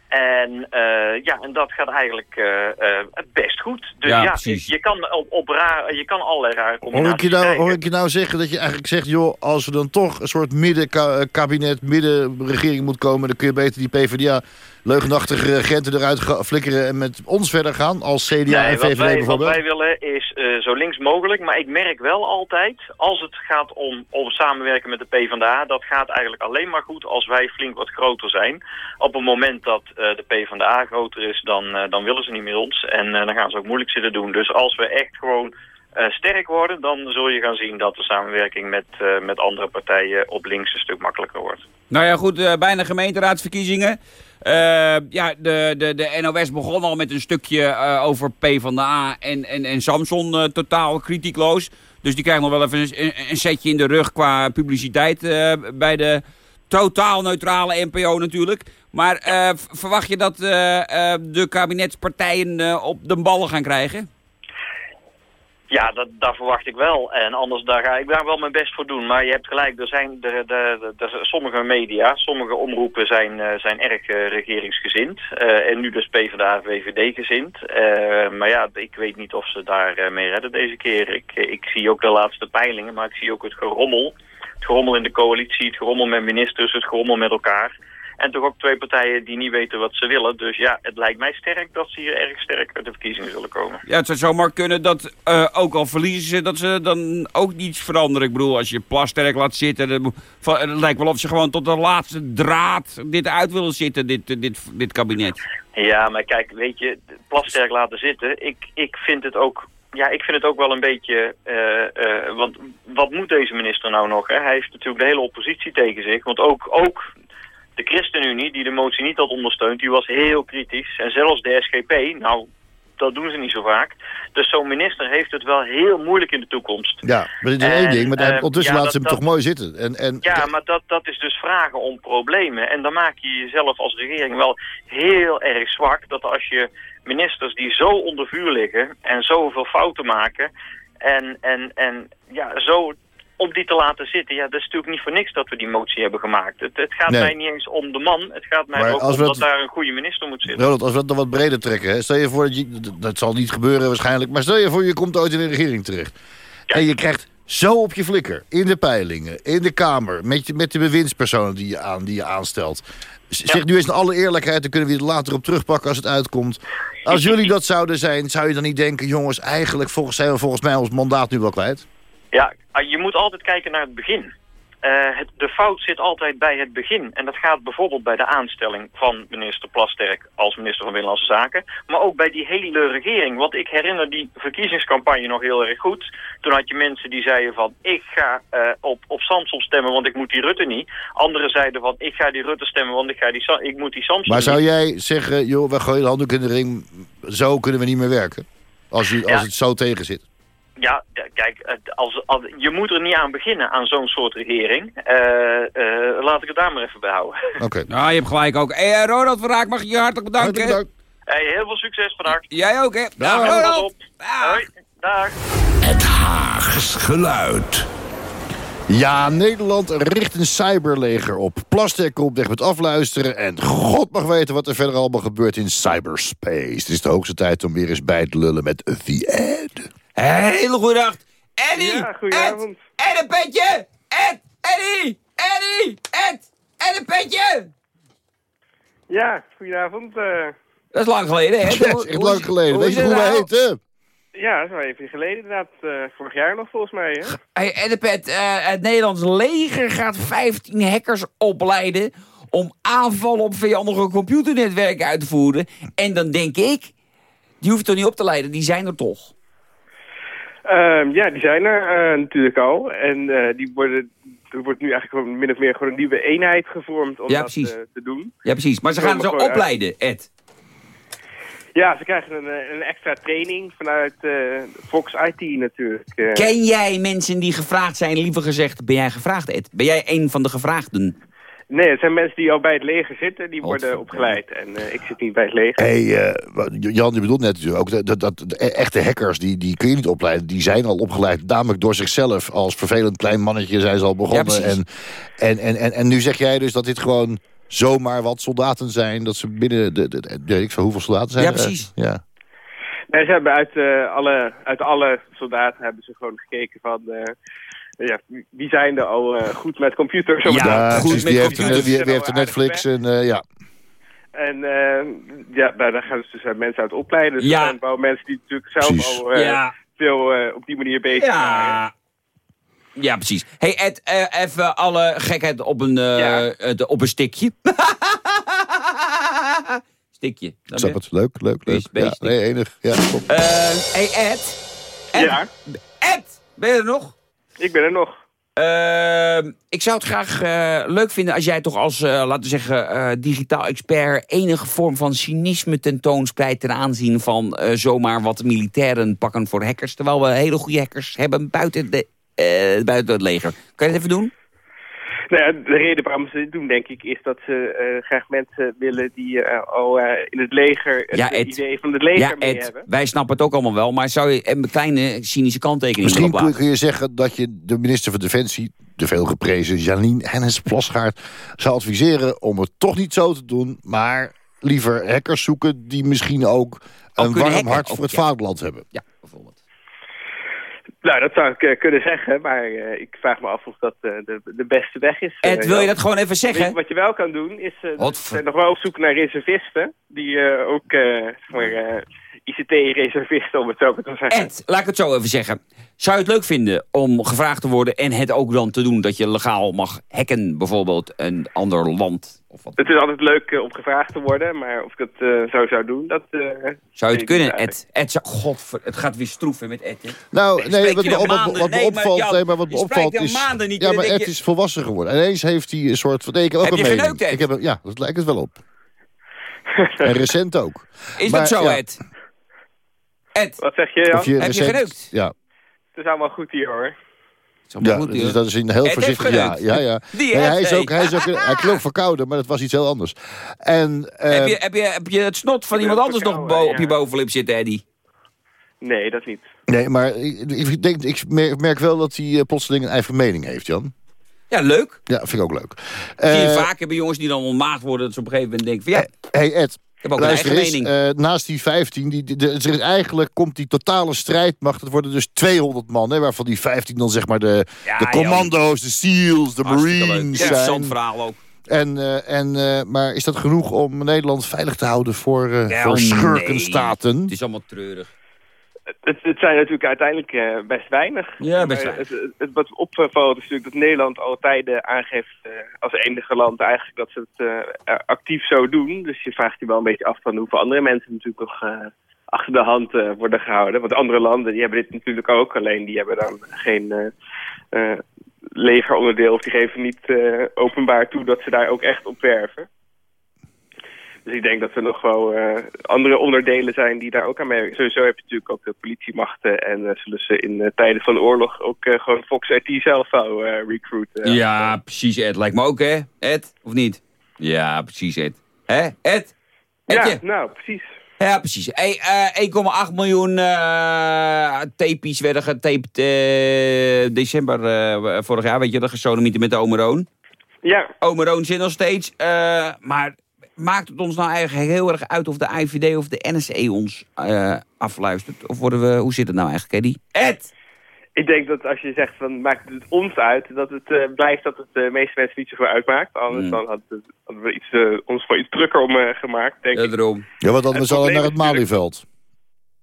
En, eh, ja, en dat gaat eigenlijk eh, eh, best goed. Dus Ja, je kan, op, op raar, je kan allerlei rare Hoor combinaties ik, je nou, hoor ik je nou zeggen dat je eigenlijk zegt... joh, als we dan toch een soort middenkabinet, middenregering moet komen... dan kun je beter die PvdA leugenachtige regenten eruit flikkeren... en met ons verder gaan als CDA Nee, en wat VVD wij, wat bijvoorbeeld? wij willen is eh, zo links mogelijk. Maar ik merk wel altijd, als het gaat om, om samenwerken met de PvdA... dat gaat eigenlijk alleen maar goed als wij flink wat groter zijn. Op het moment dat eh, de PvdA groter is, dan, eh, dan willen ze niet meer ons. En eh, dan gaan ze ook moeilijk zitten doen. Dus als we echt gewoon eh, sterk worden... dan zul je gaan zien dat de samenwerking met, eh, met andere partijen op links een stuk makkelijker wordt. Nou ja, goed, eh, bijna gemeenteraadsverkiezingen. Eh, ja, de, de, de NOS begon al met een stukje eh, over PvdA en, en, en Samson eh, totaal kritiekloos. Dus die krijgen nog wel even een, een setje in de rug qua publiciteit bij de totaal neutrale NPO natuurlijk. Maar verwacht je dat de kabinetspartijen op de ballen gaan krijgen? Ja, dat, verwacht ik wel. En anders daar ga ik daar wel mijn best voor doen. Maar je hebt gelijk, er zijn de, sommige media, sommige omroepen zijn, eh, zijn erg eh, regeringsgezind. Eh, en nu dus PvdA VVD gezind. Maar ja, ik weet niet of ze daar mee redden deze keer. Ik, ik zie ook de laatste peilingen, maar ik zie ook het gerommel. Het gerommel in de coalitie, het gerommel met ministers, het gerommel met elkaar. En toch ook twee partijen die niet weten wat ze willen. Dus ja, het lijkt mij sterk dat ze hier erg sterk uit de verkiezingen zullen komen. Ja, het zou zomaar kunnen dat, eh, ook al verliezen ze, dat ze dan ook niets veranderen. Ik bedoel, als je Plasterk laat zitten, dan, mo- van- het lijkt wel of ze gewoon tot de laatste draad dit uit willen zitten, dit, eh, dit, dit kabinet. Ja, maar kijk, weet je, Plasterk laten zitten. Ik, ik vind het ook... Ja, ik vind het ook wel een beetje... eh, want wat moet deze minister nou nog? Hè? Hij heeft natuurlijk de hele oppositie tegen zich. Want ook, ook de ChristenUnie, die de motie niet had ondersteund, die was heel kritisch. En zelfs de SGP, nou, dat doen ze niet zo vaak. Dus zo'n minister heeft het wel heel moeilijk in de toekomst. Ja, maar dit is En, één ding, maar eh, ondertussen ja, laten ze hem toch mooi zitten. En, en, Ja, maar dat, dat is dus vragen om problemen. En dan maak je jezelf als regering wel heel erg zwak. Dat als je ministers die zo onder vuur liggen en zoveel fouten maken... en, en, en ja, zo om die te laten zitten... ja, dat is natuurlijk niet voor niks dat we die motie hebben gemaakt. Het, het gaat Nee. mij niet eens om de man. Het gaat mij Maar ook om dat dat- daar een goede minister moet zitten. Ronald, als we dat nog wat breder trekken. Hè? Stel je voor dat je... dat- zal niet gebeuren waarschijnlijk. Maar stel je voor je komt ooit in de regering terecht. En je krijgt zo op je flikker. In de peilingen, in de Kamer. Met, je, met de bewindspersonen die je, aan, die je aanstelt. Zeg nu eens in alle eerlijkheid. Dan kunnen we het later op terugpakken als het uitkomt. Als jullie dat zouden zijn, zou je dan niet denken... jongens, eigenlijk volgens, zijn we volgens mij ons mandaat nu wel kwijt? Ja, je moet altijd kijken naar het begin. Eh, het, de fout zit altijd bij het begin. En dat gaat bijvoorbeeld bij de aanstelling van minister Plasterk als minister van Binnenlandse Zaken. Maar ook bij die hele regering. Want ik herinner die verkiezingscampagne nog heel erg goed. Toen had je mensen die zeiden van ik ga eh, op, op Samson stemmen want ik moet die Rutte niet. Anderen zeiden van ik ga die Rutte stemmen want ik, ga die, ik moet die Samson Maar zou jij zeggen, joh, we gooien de handdoek in de ring. Zo kunnen we niet meer werken. Als, je, als Ja. het zo tegen zit. Ja, ja, kijk, als, als, je moet er niet aan beginnen aan zo'n soort regering. Eh, eh, laat ik het daar maar even bij houden. Oké. Nou, je hebt gelijk ook. Hé, hey, Ronald van Raak, mag ik je hartelijk bedanken. Hartelijk bedankt. Hey, heel veel succes vandaag. Jij ook, hè? Dag, Ronald. op. Dag. Hoi. Dag. Het Haags geluid. Ja, Nederland richt een cyberleger op. Plastic komt weg met afluisteren. En god mag weten wat er verder allemaal gebeurt in cyberspace. Het is de hoogste tijd om weer eens bij te lullen met The Ed. Hele goede dag. Eddie! Ja, goedenavond. Ed! Ed, een petje! Ed! Eddie! Eddie! Ed! Ed, een petje! Ja, goedenavond. eh. Dat is lang geleden, hè? Ja, het is echt lang geleden. Weet je hoe we nou? heten? ja, dat is wel even geleden inderdaad. eh, vorig jaar nog volgens mij, hè? Hey, Edipet, eh het Nederlands leger gaat 15 hackers opleiden... om aanvallen op vijandige computernetwerken uit te voeren. En dan denk ik, die hoef je toch niet op te leiden, die zijn er toch? Ehm, ja, die zijn er eh, natuurlijk al. En eh, die worden, er wordt nu eigenlijk gewoon min of meer gewoon een nieuwe eenheid gevormd om Ja, dat eh, te doen. Ja, precies. Maar ze gaan ze opleiden, Ed. Ja, ze krijgen een, een extra training vanuit Fox IT natuurlijk. Ken jij mensen die gevraagd zijn? Liever gezegd, ben jij gevraagd, Ed? Ben jij een van de gevraagden? Nee, het zijn mensen die al bij het leger zitten, die worden Godverdomme. opgeleid. En eh, ik zit niet bij het leger. Hey, eh, Jan, je bedoelt net natuurlijk ook dat, dat, dat de echte hackers, die, die kun je niet opleiden. Die zijn al opgeleid, namelijk door zichzelf. Als vervelend klein mannetje zijn ze al begonnen. Ja, precies. en, en, en, en, en nu zeg jij dus dat dit gewoon zomaar wat soldaten zijn. Dat ze binnen de, de, de- weet ik veel hoeveel soldaten zijn. Ja, er? precies. ja. Nee, ze hebben uit, eh, alle, uit alle soldaten hebben ze gewoon gekeken van... ja, wie- wie zijn er al eh, goed met computers? om Ja, het- Ja, goed precies, met wie heeft, er, computers. wie, wie heeft er Netflix en eh, ja. En eh, ja, nou, daar gaan ze dus eh, mensen uit opleiden. Dus Ja. er zijn wel mensen die natuurlijk zelf Precies. al eh, ja. veel eh, op die manier bezig waren. Ja. Ja, precies. hey Ed, even alle gekheid op een, eh, Ja. het- op een stikje. stikje. Ik snap het. Leuk, leuk, leuk. Beest, Ja, nee, enig. Ja, top. Eh, hey Ed. Ed. Ja, Ed, ben je er nog? Ik ben er nog. Ehm, ik zou het graag eh, leuk vinden als jij toch als, eh, laten we zeggen, eh, digitaal expert... enige vorm van cynisme tentoonspreidt ten aanzien van zomaar wat militairen pakken voor hackers. Terwijl we hele goede hackers hebben buiten, de, buiten het leger. Kan je dat even doen? Nou ja, de reden waarom ze dit doen, denk ik, is dat ze eh, graag mensen willen die eh, al eh, in het leger het Ja, Ed. idee van het leger Ja, mee Ed, hebben. wij snappen het ook allemaal wel, maar zou je een kleine cynische kanttekening Misschien kun, kun je zeggen dat je de minister van Defensie, de veelgeprezen Janine Hennis Plasgaard, zou adviseren om het toch niet zo te doen, maar liever hackers zoeken die misschien ook een warm hacken, hart voor het ja. vaderland hebben. Ja. Nou, dat zou ik eh, kunnen zeggen, maar eh, ik vraag me af of dat eh, de, de beste weg is. Ed, wil je dat gewoon even zeggen? Wat je wel kan doen, is nog wel op zoek naar reservisten. Die ook, zeg maar, ICT-reservisten, om het zo maar te zeggen. Ed, laat ik het zo even zeggen. Zou je het leuk vinden om gevraagd te worden en het ook dan te doen... dat je legaal mag hacken, bijvoorbeeld een ander land? Of wat? Het is altijd leuk eh, om gevraagd te worden, maar of ik dat eh, zo zou doen, dat... eh, Zou je het kunnen, Ed? Ed, zou- godver, het gaat weer stroeven met Ed, hè? Nou, nee, wat, me, al wat, maanden. wat me Nee, maar opvalt, nee, maar wat me opvalt al is... maanden niet, ja, maar Ed je- is volwassen geworden. En ineens heeft hij een soort van... Nee, ik heb ook Heb een mening. Ik heb een, ja, dat lijkt het wel op. en recent ook. Is Maar, dat zo, ja. Ed? Ed, Wat zeg je, Jan? Je Heb je recent, geneukt? Ja, Het is allemaal goed hier, hoor. is allemaal ja goed, dus dat is een heel Ed voorzichtig ja. ja, ja. Die Nee, Ed, hij, is ook, hij, is ook, hij klonk verkouden, maar dat was iets heel anders. En, eh, heb, je, heb, je, heb je het snot van iemand anders nog op je bovenlip zitten, Eddie? Nee, dat niet. Nee, maar ik, ik, denk, ik merk, wel dat hij eh, plotseling een eigen mening heeft, Jan. Ja, leuk. Ja, vind ik ook leuk. Zie je Eh, vaak hebben jongens die dan ontmaagd worden... dat ze op een gegeven moment denken van ja, hey Ed, heb ook een eigen mening. eh, naast die 15, die, de, er is eigenlijk komt die totale strijdmacht. Het worden dus 200 man, hè, waarvan die 15 dan zeg maar de, Ja, de commando's, de SEALs, de Hartstikke. Marines zijn. verhaal ook. En, eh, en, eh, maar is dat genoeg om Nederland veilig te houden voor, Wel, voor nee. schurkenstaten? Het is allemaal treurig. Het, het zijn natuurlijk uiteindelijk eh, best weinig. Ja, best weinig. Het, wat opvalt is natuurlijk dat Nederland al tijden aangeeft eh, als enige land eigenlijk dat ze het eh, actief zo doen. Dus je vraagt je wel een beetje af van hoeveel andere mensen natuurlijk nog achter de hand worden gehouden. Want andere landen die hebben dit natuurlijk ook, alleen die hebben dan geen legeronderdeel of die geven niet openbaar toe dat ze daar ook echt op werven. Dus ik denk dat er nog wel eh, andere onderdelen zijn die daar ook aan meewerken. Sowieso heb je natuurlijk ook de politiemachten en eh, zullen ze in eh, tijden van de oorlog ook gewoon Fox IT zelf wel eh, recruiten. Ja, precies, Ed. Lijkt me ook, hè? Ed, of niet? Ja, precies, Ed. Hè, Ed? Ja, nou, precies. Ja, precies. Hey, eh, 1,8 miljoen tapies werden getaped december vorig jaar. Weet je, dat gesodemieten met de Omeroon. Ja, Omeroon zit nog steeds. maar maakt het ons nou eigenlijk heel erg uit of de IVD of de NSE ons eh, afluistert? Of worden we, hoe zit het nou eigenlijk, Eddie? Ed! ik denk dat als je zegt van maakt het ons uit, dat het eh, blijft dat het de meeste mensen niet zoveel uitmaakt. Anders Mm. dan had hadden we iets, eh, ons voor iets drukker om eh, gemaakt, denk Ja, ik. daarom. Ja, want dan Het we zullen naar het Malieveld.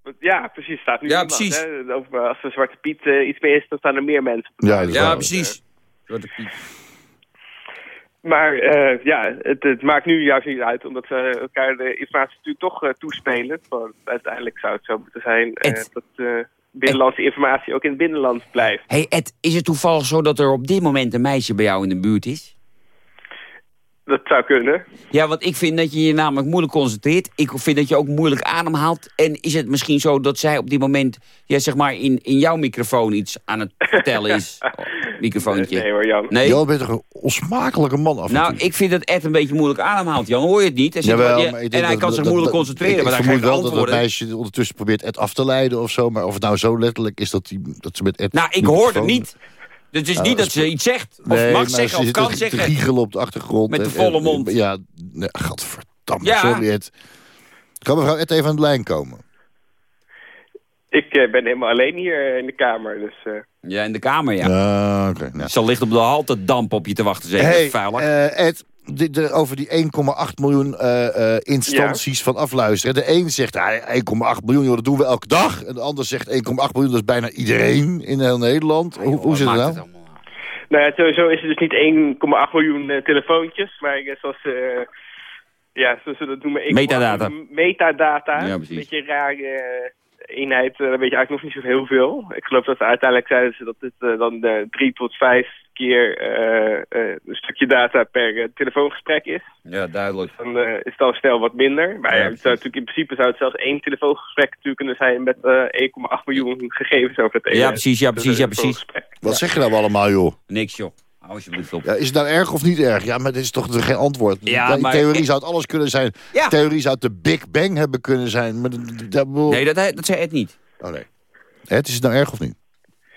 Want Ja, precies. Staat nu Ja, iemand, precies. hè. Over, als de Zwarte Piet eh, iets meer is, dan staan er meer mensen. Ja, Ja, waar. precies. Zwarte Piet. Maar eh, ja, het, het maakt nu juist niet uit, omdat ze elkaar de informatie natuurlijk toch eh, toespelen. Want uiteindelijk zou het zo moeten zijn eh, Ed. dat binnenlandse informatie ook in het binnenland blijft. hey Ed, is het toevallig zo dat er op dit moment een meisje bij jou in de buurt is? Dat zou kunnen. Ja, want ik vind dat je je namelijk moeilijk concentreert. Ik vind dat je ook moeilijk ademhaalt. En is het misschien zo dat zij op dit moment... Ja, zeg maar, in, in jouw microfoon iets aan het vertellen is? Oh, microfoontje. Nee hoor, Jan. Nee? Jan bent toch een onsmakelijke man af Nou, ik vind dat Ed een beetje moeilijk ademhaalt. Jan, hoor je het niet? Hij Jawel, je- en hij dat- kan zich moeilijk dat- concentreren, Ik, maar ik vermoed wel dat het meisje ondertussen probeert Ed af te leiden of zo. Maar of het nou zo letterlijk is dat, die, dat ze met Ed... Nou, ik hoor het niet. Dus het is niet dat ze iets zegt. Of Nee, mag maar zeggen ze of kan te- zeggen. giechelen op de achtergrond. Met de volle en- mond. Ja, nee, gadverdamme. Ja. Sorry Ed. Kan mevrouw Ed even aan de lijn komen? Ik eh, ben helemaal alleen hier eh, in de kamer, dus... eh, Ja, in de kamer, ja. Ja, oké. nou. Zal ligt op de halte damp op je te wachten, zeker. Hey, Vuilig. eh, Ed, de, de- over die 1,8 miljoen eh, eh, instanties van afluisteren. De een zegt ah, 1,8 miljoen, joh, dat doen we elke dag. En de ander zegt 1,8 miljoen, dat is bijna iedereen in heel Nederland. hoe, hoe zit het nou? Nou ja, sowieso is het dus niet 1,8 miljoen eh, telefoontjes, maar zoals, eh, ja, zoals we dat noemen... 1,8 Metadata. miljoen Metadata. Ja, precies. Een beetje eh, eenheid, eh, weet je eigenlijk nog niet zo heel veel. Ik geloof dat uiteindelijk zeiden ze dat dit eh, dan eh, drie tot vijf keer eh, eh, een stukje data per telefoongesprek is. Ja, duidelijk. Dan is het dan snel wat minder. Maar Ja, ja, het zou natuurlijk, in principe zou het zelfs één telefoongesprek natuurlijk kunnen zijn met eh 1,8 miljoen gegevens over het ene. Ja, precies, ja, precies, ja, precies. Wat zeg je nou allemaal, joh? Niks, joh. Hou alsjeblieft op. Ja, is het nou erg of niet erg? Ja, maar dit is toch geen antwoord. Ja, in maar- theorie zou het alles kunnen zijn. Ja. In theorie zou het de Big Bang hebben kunnen zijn. Maar dat, dat, Nee, dat, dat zei Ed niet. Oh, nee. Ed, is het nou erg of niet?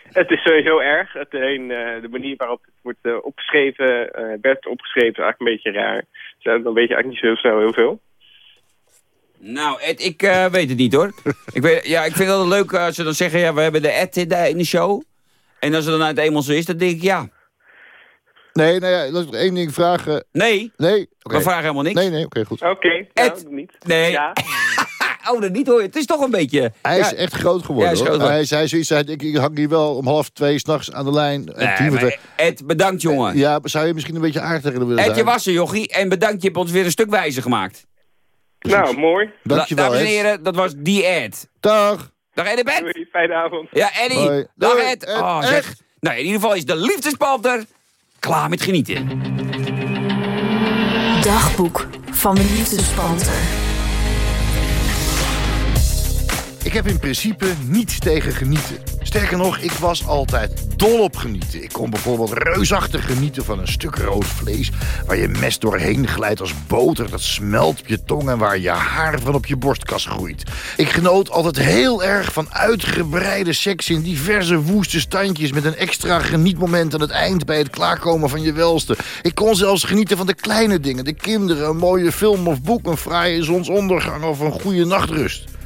Het is sowieso erg. Het, een, eh, de manier waarop het wordt eh, opgeschreven, eh, werd opgeschreven, is eigenlijk een beetje raar. Dus dan weet je eigenlijk niet zo heel snel heel veel. Nou, Ed, ik eh, weet het niet hoor. ik, weet, ja, ik vind het altijd leuk als ze dan zeggen, ja, we hebben de Ed in de, in de show. En als het dan uit eenmaal zo is, dan denk ik, ja, Nee, nou ja, laat ik nog één ding vragen. nee, Nee? Oké. we vragen helemaal niks. Nee, nee, oké, goed. Oké, Ed? nou, niet. Nee. Ja. Oh, dat niet hoor. Het is toch een beetje... Hij ja, is echt groot geworden. Ja, hij groot. Hij zei zoiets, hij, ik, ik hang hier wel om half twee s'nachts aan de lijn. En Nee, maar. Ed, bedankt jongen. Ja, zou je misschien een beetje aardig willen Ed, zijn? je was er, jochie. En bedankt, je hebt ons weer een stuk wijzer gemaakt. Nou, mooi. Dankjewel, Dames en Ed. heren, dat was die Ed. Dag. Dag Bed. Doei, fijne avond. Ja, Eddie. Dag Ed. Ed, Oh, Ed. zeg. Nou, in ieder geval is de liefdespanter klaar met genieten. Dagboek van de liefdespanter. Ik heb in principe niets tegen genieten. Sterker nog, ik was altijd dol op genieten. Ik kon bijvoorbeeld reusachtig genieten van een stuk rood vlees... waar je mes doorheen glijdt als boter, dat smelt op je tong... en waar je haar van op je borstkas groeit. Ik genoot altijd heel erg van uitgebreide seks in diverse woeste standjes... met een extra genietmoment aan het eind bij het klaarkomen van je welste. Ik kon zelfs genieten van de kleine dingen, de kinderen... een mooie film of boek, een fraaie zonsondergang of een goede nachtrust.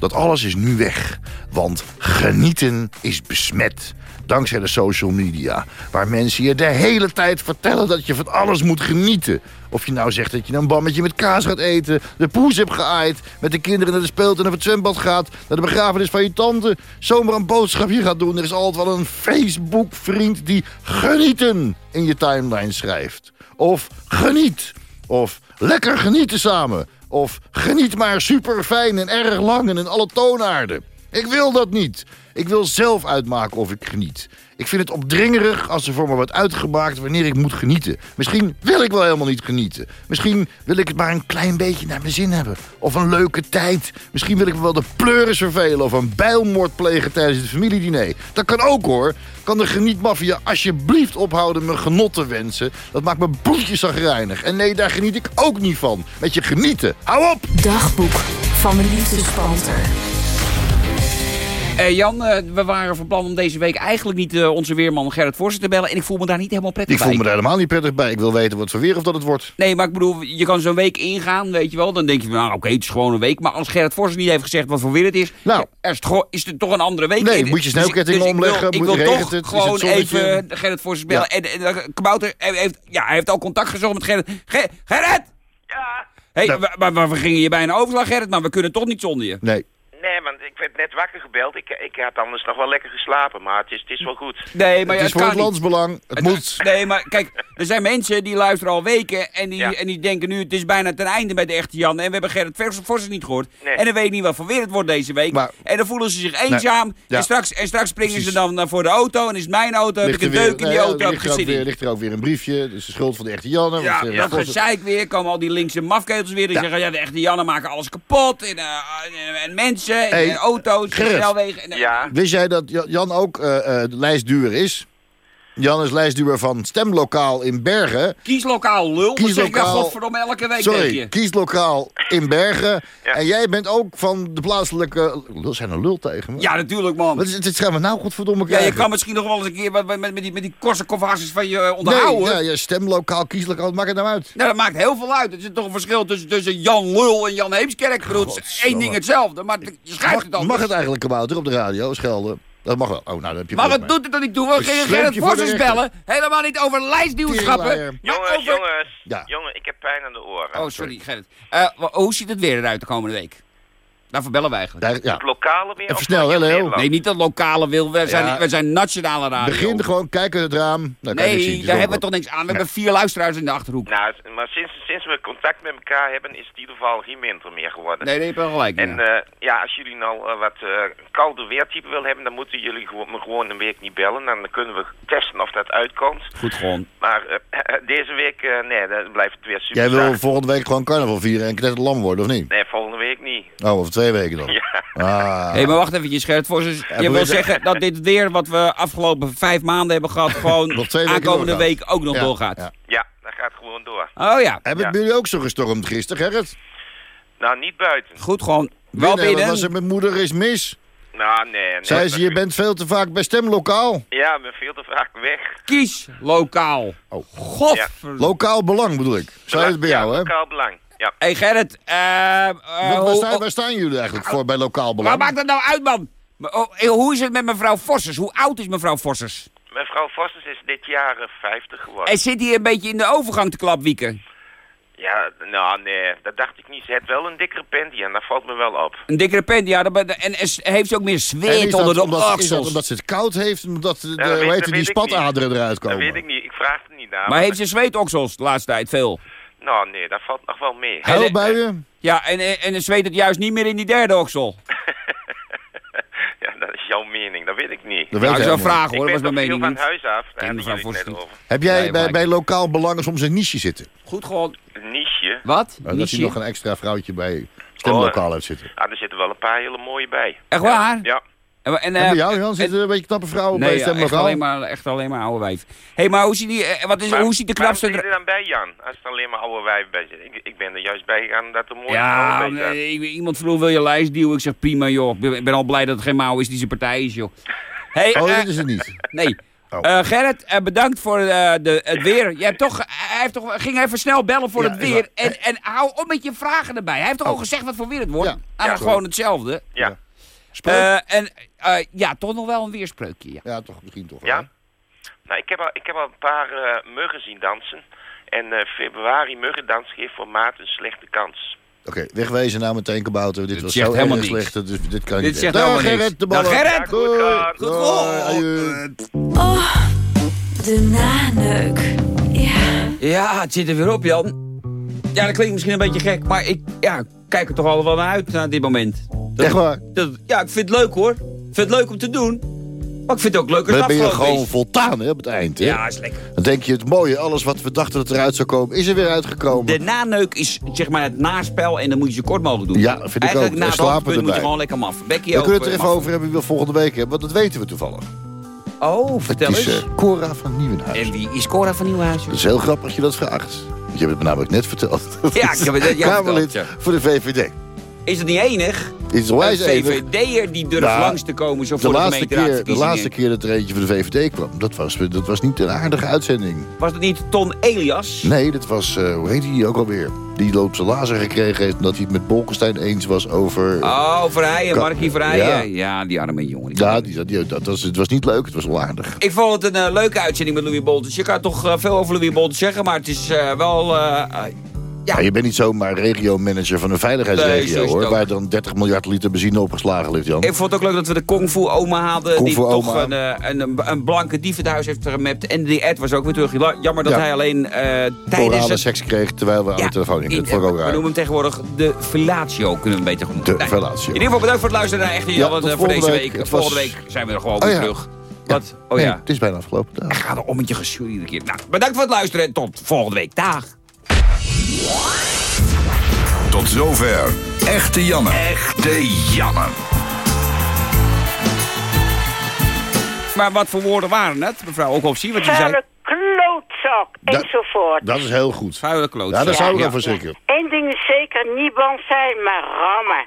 Dat alles is nu weg. Want genieten is besmet. Dankzij de social media. Waar mensen je de hele tijd vertellen dat je van alles moet genieten. Of je nou zegt dat je een bammetje met kaas gaat eten. De poes hebt geaaid. Met de kinderen naar de speeltuin of het zwembad gaat. Naar de begrafenis van je tante. Zomaar een boodschapje gaat doen. Er is altijd wel een Facebook vriend die genieten in je timeline schrijft. Of geniet. Of lekker genieten samen. Of geniet maar super fijn en erg lang en in alle toonaarden. Ik wil dat niet. Ik wil zelf uitmaken of ik geniet. Ik vind het opdringerig als er voor me wordt uitgemaakt wanneer ik moet genieten. Misschien wil ik wel helemaal niet genieten. Misschien wil ik het maar een klein beetje naar mijn zin hebben. Of een leuke tijd. Misschien wil ik wel de pleuris vervelen of een bijlmoord plegen tijdens het familiediner. Dat kan ook hoor. Kan de genietmafia alsjeblieft ophouden me genot te wensen? Dat maakt me bloedjes zagrijnig. En nee, daar geniet ik ook niet van. Met je genieten. Hou op! Dagboek van de liefdespanter. Eh, Jan, eh, we waren van plan om deze week eigenlijk niet eh, onze weerman Gerrit Voorster te bellen. En ik voel me daar niet helemaal prettig Ik voel bij. me er helemaal niet prettig bij. Ik wil weten wat voor weer of dat het wordt. Nee, maar ik bedoel, je kan zo'n week ingaan, weet je wel. Dan denk je, van, nou oké, het is gewoon een week. Maar als Gerrit Voorster niet heeft gezegd wat voor weer het is... Nou. ja, er is, het is het toch een andere week. Nee, moet je dus ik- snelkettingen dus ik wil- omleggen, Ik moet- wil regent toch het, is het gewoon even Gerrit Voorster bellen. En, en, Kabouter heeft, ja, hij heeft al contact gezocht met Gerrit. Ge- Gerrit! Ja, Hey, Nou. we, maar, maar we gingen je bijna overslag, Gerrit, maar we kunnen toch niet zonder je. Nee. Nee, want ik werd net wakker gebeld. Ik, ik had anders nog wel lekker geslapen, maar het is, het is wel goed. Nee, maar het ja, is voor het landsbelang. Het moet. Nee, maar kijk, er zijn mensen die luisteren al weken en die, Ja. en die denken nu het is bijna ten einde bij de echte Jan. En we hebben Gerrit Vers- Vossers niet gehoord. Nee. En dan weet ik niet wat voor weer het wordt deze week. Maar- en dan voelen ze zich eenzaam. Ja. En, straks, en straks springen Precies. ze dan naar voor de auto en is het mijn auto. Heb ik een deuk in nee, die ja, auto, heb ik ligt, er ligt er ook weer een briefje. Dus de schuld van de echte Janne. Ja, want, eh, dat Vossen- gezeik weer. Komen al die linkse mafketels weer. Die Ja. zeggen, ja, de echte Jannen maken alles kapot. En, eh, en, en mensen, en, Hey, en auto's, en Gerrit. snelwegen. En, Ja, Wist jij dat Ja- Jan ook eh, eh, de lijstduwer is? Jan is lijstduwer van Stemlokaal in Bergen. Kieslokaal lul. Dat zeg ik nou Kieslokaal- godverdomme elke week Sorry, je. kieslokaal in Bergen. Ja. En jij bent ook van de plaatselijke... Lul, zijn er lul tegen me? Ja, natuurlijk man. Wat is het? Dit gaan we nou godverdomme Ja, krijgen. je kan misschien nog wel eens een keer met, met, met die, met die van je eh, onderhouden. Nee, ja, ja, stemlokaal, kieslokaal, maakt het nou uit? Nou, dat maakt heel veel uit. Er zit toch een verschil tussen, tussen Jan Lul en Jan Heemskerk. Één ding hetzelfde, maar je schrijft Mag, het dan. mag het eigenlijk, kabouter, op de radio, schelden? Dat mag wel. Oh, nou, dan heb je Maar wat mee. doet het er niet toe? We gingen sleep Gerrit Vossers bellen. Helemaal niet over maar jongens, over- jongens. Ja. Jongen, ik heb pijn aan de oren. Oh, sorry, Gerrit. Eh, hoe ziet het weer eruit de komende week? Daarvoor bellen we eigenlijk. Daar, ja. Het lokale weer? Even of snel, van hè, heel Leo? Nederland? Nee, niet dat lokale wil. We zijn, Ja. zijn nationale radio. Begin gewoon, kijk uit het raam. Nou, je zien, Nee, het is daar hebben we toch niks aan. We hebben vier luisteraars in de Achterhoek. Nou, maar sinds, sinds we contact met elkaar hebben, is het in ieder geval geen winter meer geworden. Nee, nee, je hebt wel gelijk. En ja. eh, ja, als jullie nou eh, wat eh kouder weertype willen hebben, dan moeten jullie gewoon, me gewoon een week niet bellen. Dan kunnen we testen of dat uitkomt. Goed gewoon. Maar deze week, eh, nee, dan blijft het weer super Jij wil zacht. volgende week gewoon carnaval vieren en knetter lam worden, of niet? Nee, volgende week niet. Oh, over twee weken dan. Ja. Ah. Hé, maar wacht eventjes, Gerrit Vossers. je wil zeggen dat dit weer wat we afgelopen vijf maanden hebben gehad... gewoon Nog twee weken aankomende doorgaat. week ook nog Ja, doorgaat. ja. Ja, dat gaat gewoon door. Oh ja, Hebben Ja. jullie ook zo gestormd gisteren, Gerrit? Nou, niet buiten. goed gewoon. Wel Binnen, was er met moeder is mis? Nou, nee. nee Zei ze, je bent veel te vaak bij stemlokaal. Ja, ik ben veel te vaak weg. Kies lokaal. Oh. Godver... Lokaal belang bedoel ik. Zei het bij Ja, jou, hè? lokaal belang. Ja. Hey Gerrit, eh, eh, Waar, waar, staan, waar staan jullie eigenlijk voor bij lokaal waar belang? maakt dat nou uit, man? Maar, oh, eh, hoe is het met mevrouw Vossers? Hoe oud is mevrouw Vossers? Mevrouw Vosters is dit jaar eh, 50 geworden. En zit hij een beetje in de overgang te klapwieken? Ja, nou nee, dat dacht ik niet. Ze heeft wel een dikkere panty en dat valt me wel op. Een dikkere pen, ja. dat En is- heeft ze ook meer zweet onder dat, de omdat, is dat oksels? omdat ze het koud heeft? Omdat de, dat hoe weet- heet dat het, die spataderen eruit Dat komen? weet ik niet. Ik vraag het niet naar. Maar heeft ze zweetoksels de laatste tijd veel? Nou nee, dat valt nog wel mee. Huilbuien? Ja, en, en, en zweet het juist niet meer in die derde oksel? Ja, dat is jouw mening. Dat weet ik niet. Dat Ja, weet ik zou vragen hoor, ik dat was mijn mening van huis af. Vosters. over. Heb jij Nee, bij, bij lokaal belang soms een niche zitten? Goed gewoon. Een niche. Wat? Dat Niche? hij nog een extra vrouwtje bij stemlokaal heeft zitten. Ah, er zitten wel een paar hele mooie bij. Echt waar? Ja. En, en, En eh, bij jou, Jan, zitten er een beetje knappe vrouwen bij Nee, echt stemlokaal? alleen, maar, echt alleen maar oude wijf. Hé, hey, maar hoe ziet, die, eh, wat is, Maar hoe ziet de waarom knapste... zit je er- dan bij, Jan? Als er alleen maar oude wijven bij zitten. Ik, ik ben er juist bij gegaan dat er mooie Ja, bij nee, iemand vroeg, wil je lijst duwen? Ik zeg, prima joh. Ik ben, al blij dat het geen mouw is die zijn partij is, joh. Hey, Oh, eh, dat is het niet. nee. Oh. Eh, Gerrit, eh, bedankt voor eh, de, het weer. Je hebt toch, hij heeft toch, ging even snel bellen voor Ja, het weer. En, en hou op met je vragen erbij. Hij heeft toch Oh. al gezegd wat voor weer het wordt? Ja. Ja. gewoon hetzelfde. Ja. Spreuk? Eh, en eh, ja, toch nog wel een weerspreukje. Ja. ja, toch, misschien toch wel. Ja? Nou, ik heb al, ik heb al een paar eh, muggen zien dansen. En eh, februari muggendans geeft voor maat een slechte kans. Oké, wegwezen nou meteen kabouter. Dit was zegt zo helemaal slecht. Dus dit kan Dit niet. zegt Dag, helemaal niks. Gerrit, de Dag, ballen. Gerrit. Goed Doei. Goed gedaan. Adieu. Oh, de naneuk. Ja. Ja, het zit er weer op, Jan. Ja, dat klinkt misschien een beetje gek, maar ik ja, kijk er toch al wel naar uit naar dit moment. Dat- Echt waar? dat- ja, ik vind het leuk hoor. Ik vind het leuk om te doen. Maar ik vind het ook leuk als Dan ben je gewoon is. voltaan hè, op het eind. Hè? Ja, is lekker. Dan denk je het mooie, alles wat we dachten dat eruit zou komen, is er weer uitgekomen. De naneuk is zeg maar het naspel en dan moet je zo kort mogelijk doen. Ja, vind ik Eigenlijk ook. na slapen hoogtepunt moet je erbij. gewoon lekker maf. Bekkie we kunnen het er even over hebben wie we volgende week hebben, want dat weten we toevallig. Oh, vertel het is eens. eh, Cora van Nieuwenhuizen. En wie is Cora van Nieuwhuizen? Dat is heel grappig dat je dat vraagt. Je hebt het me namelijk net verteld. Ja, ik heb het net- ja, Kamerlid voor de VVD. Is het niet enig? Is Een enig? VVD'er die durft Nou, langs te komen zo De voor de, laatste, keer, de laatste keer dat er eentje van de VVD kwam, dat was, dat was niet een aardige uitzending. Was het niet Ton Elias? Nee, dat was, eh, hoe heet hij ook alweer? Die loopt zijn lazer gekregen heeft omdat hij het met Bolkestein eens was over... Oh, Verheijen, Ka- Markie Verheijen. Ja. Ja. die arme jongen. die ja, die, die, dat was, het was niet leuk, het was wel aardig. Ik vond het een eh, leuke uitzending met Louis Boltens. Je kan toch eh, veel over Louis Boltens zeggen, maar het is wel... eh, eh, ja, Ja, je bent niet zomaar regiomanager van een veiligheidsregio, hoor. Waar dan 30 miljard liter benzine opgeslagen ligt, Jan. Ik vond het ook leuk dat we de Kung Fu oma hadden. Kung die Fu toch oma. een, eh, een, een, een blanke dief het huis heeft gemapt. En die Ed was ook weer terug. Jammer dat Ja. hij alleen eh tijdens het... seks kreeg terwijl we aan Ja, de telefoon in- Dat vond ik ook we raar. noemen hem tegenwoordig de fellatio, kunnen we hem beter noemen. De fellatio. In ieder geval bedankt voor het luisteren naar Echte Ja, Jan tot voor deze week. Volgende was- week zijn we er gewoon Oh weer terug. Wat? Oh Nee, ja. het is bijna afgelopen. Dag. Ga er om met je iedere keer. Nou, bedankt voor het luisteren en tot volgende week. Dag. Tot zover. Echte Janne. Echte Janne. Maar wat voor woorden waren het, mevrouw Okopsie? Want je zei... Vuile klootzak, Dat- enzovoort. Dat is heel goed. Vuile kloot. Ja, daar zou ik Ja. wel voor zeker. Eén ding is zeker, niet bang zijn, maar rammen.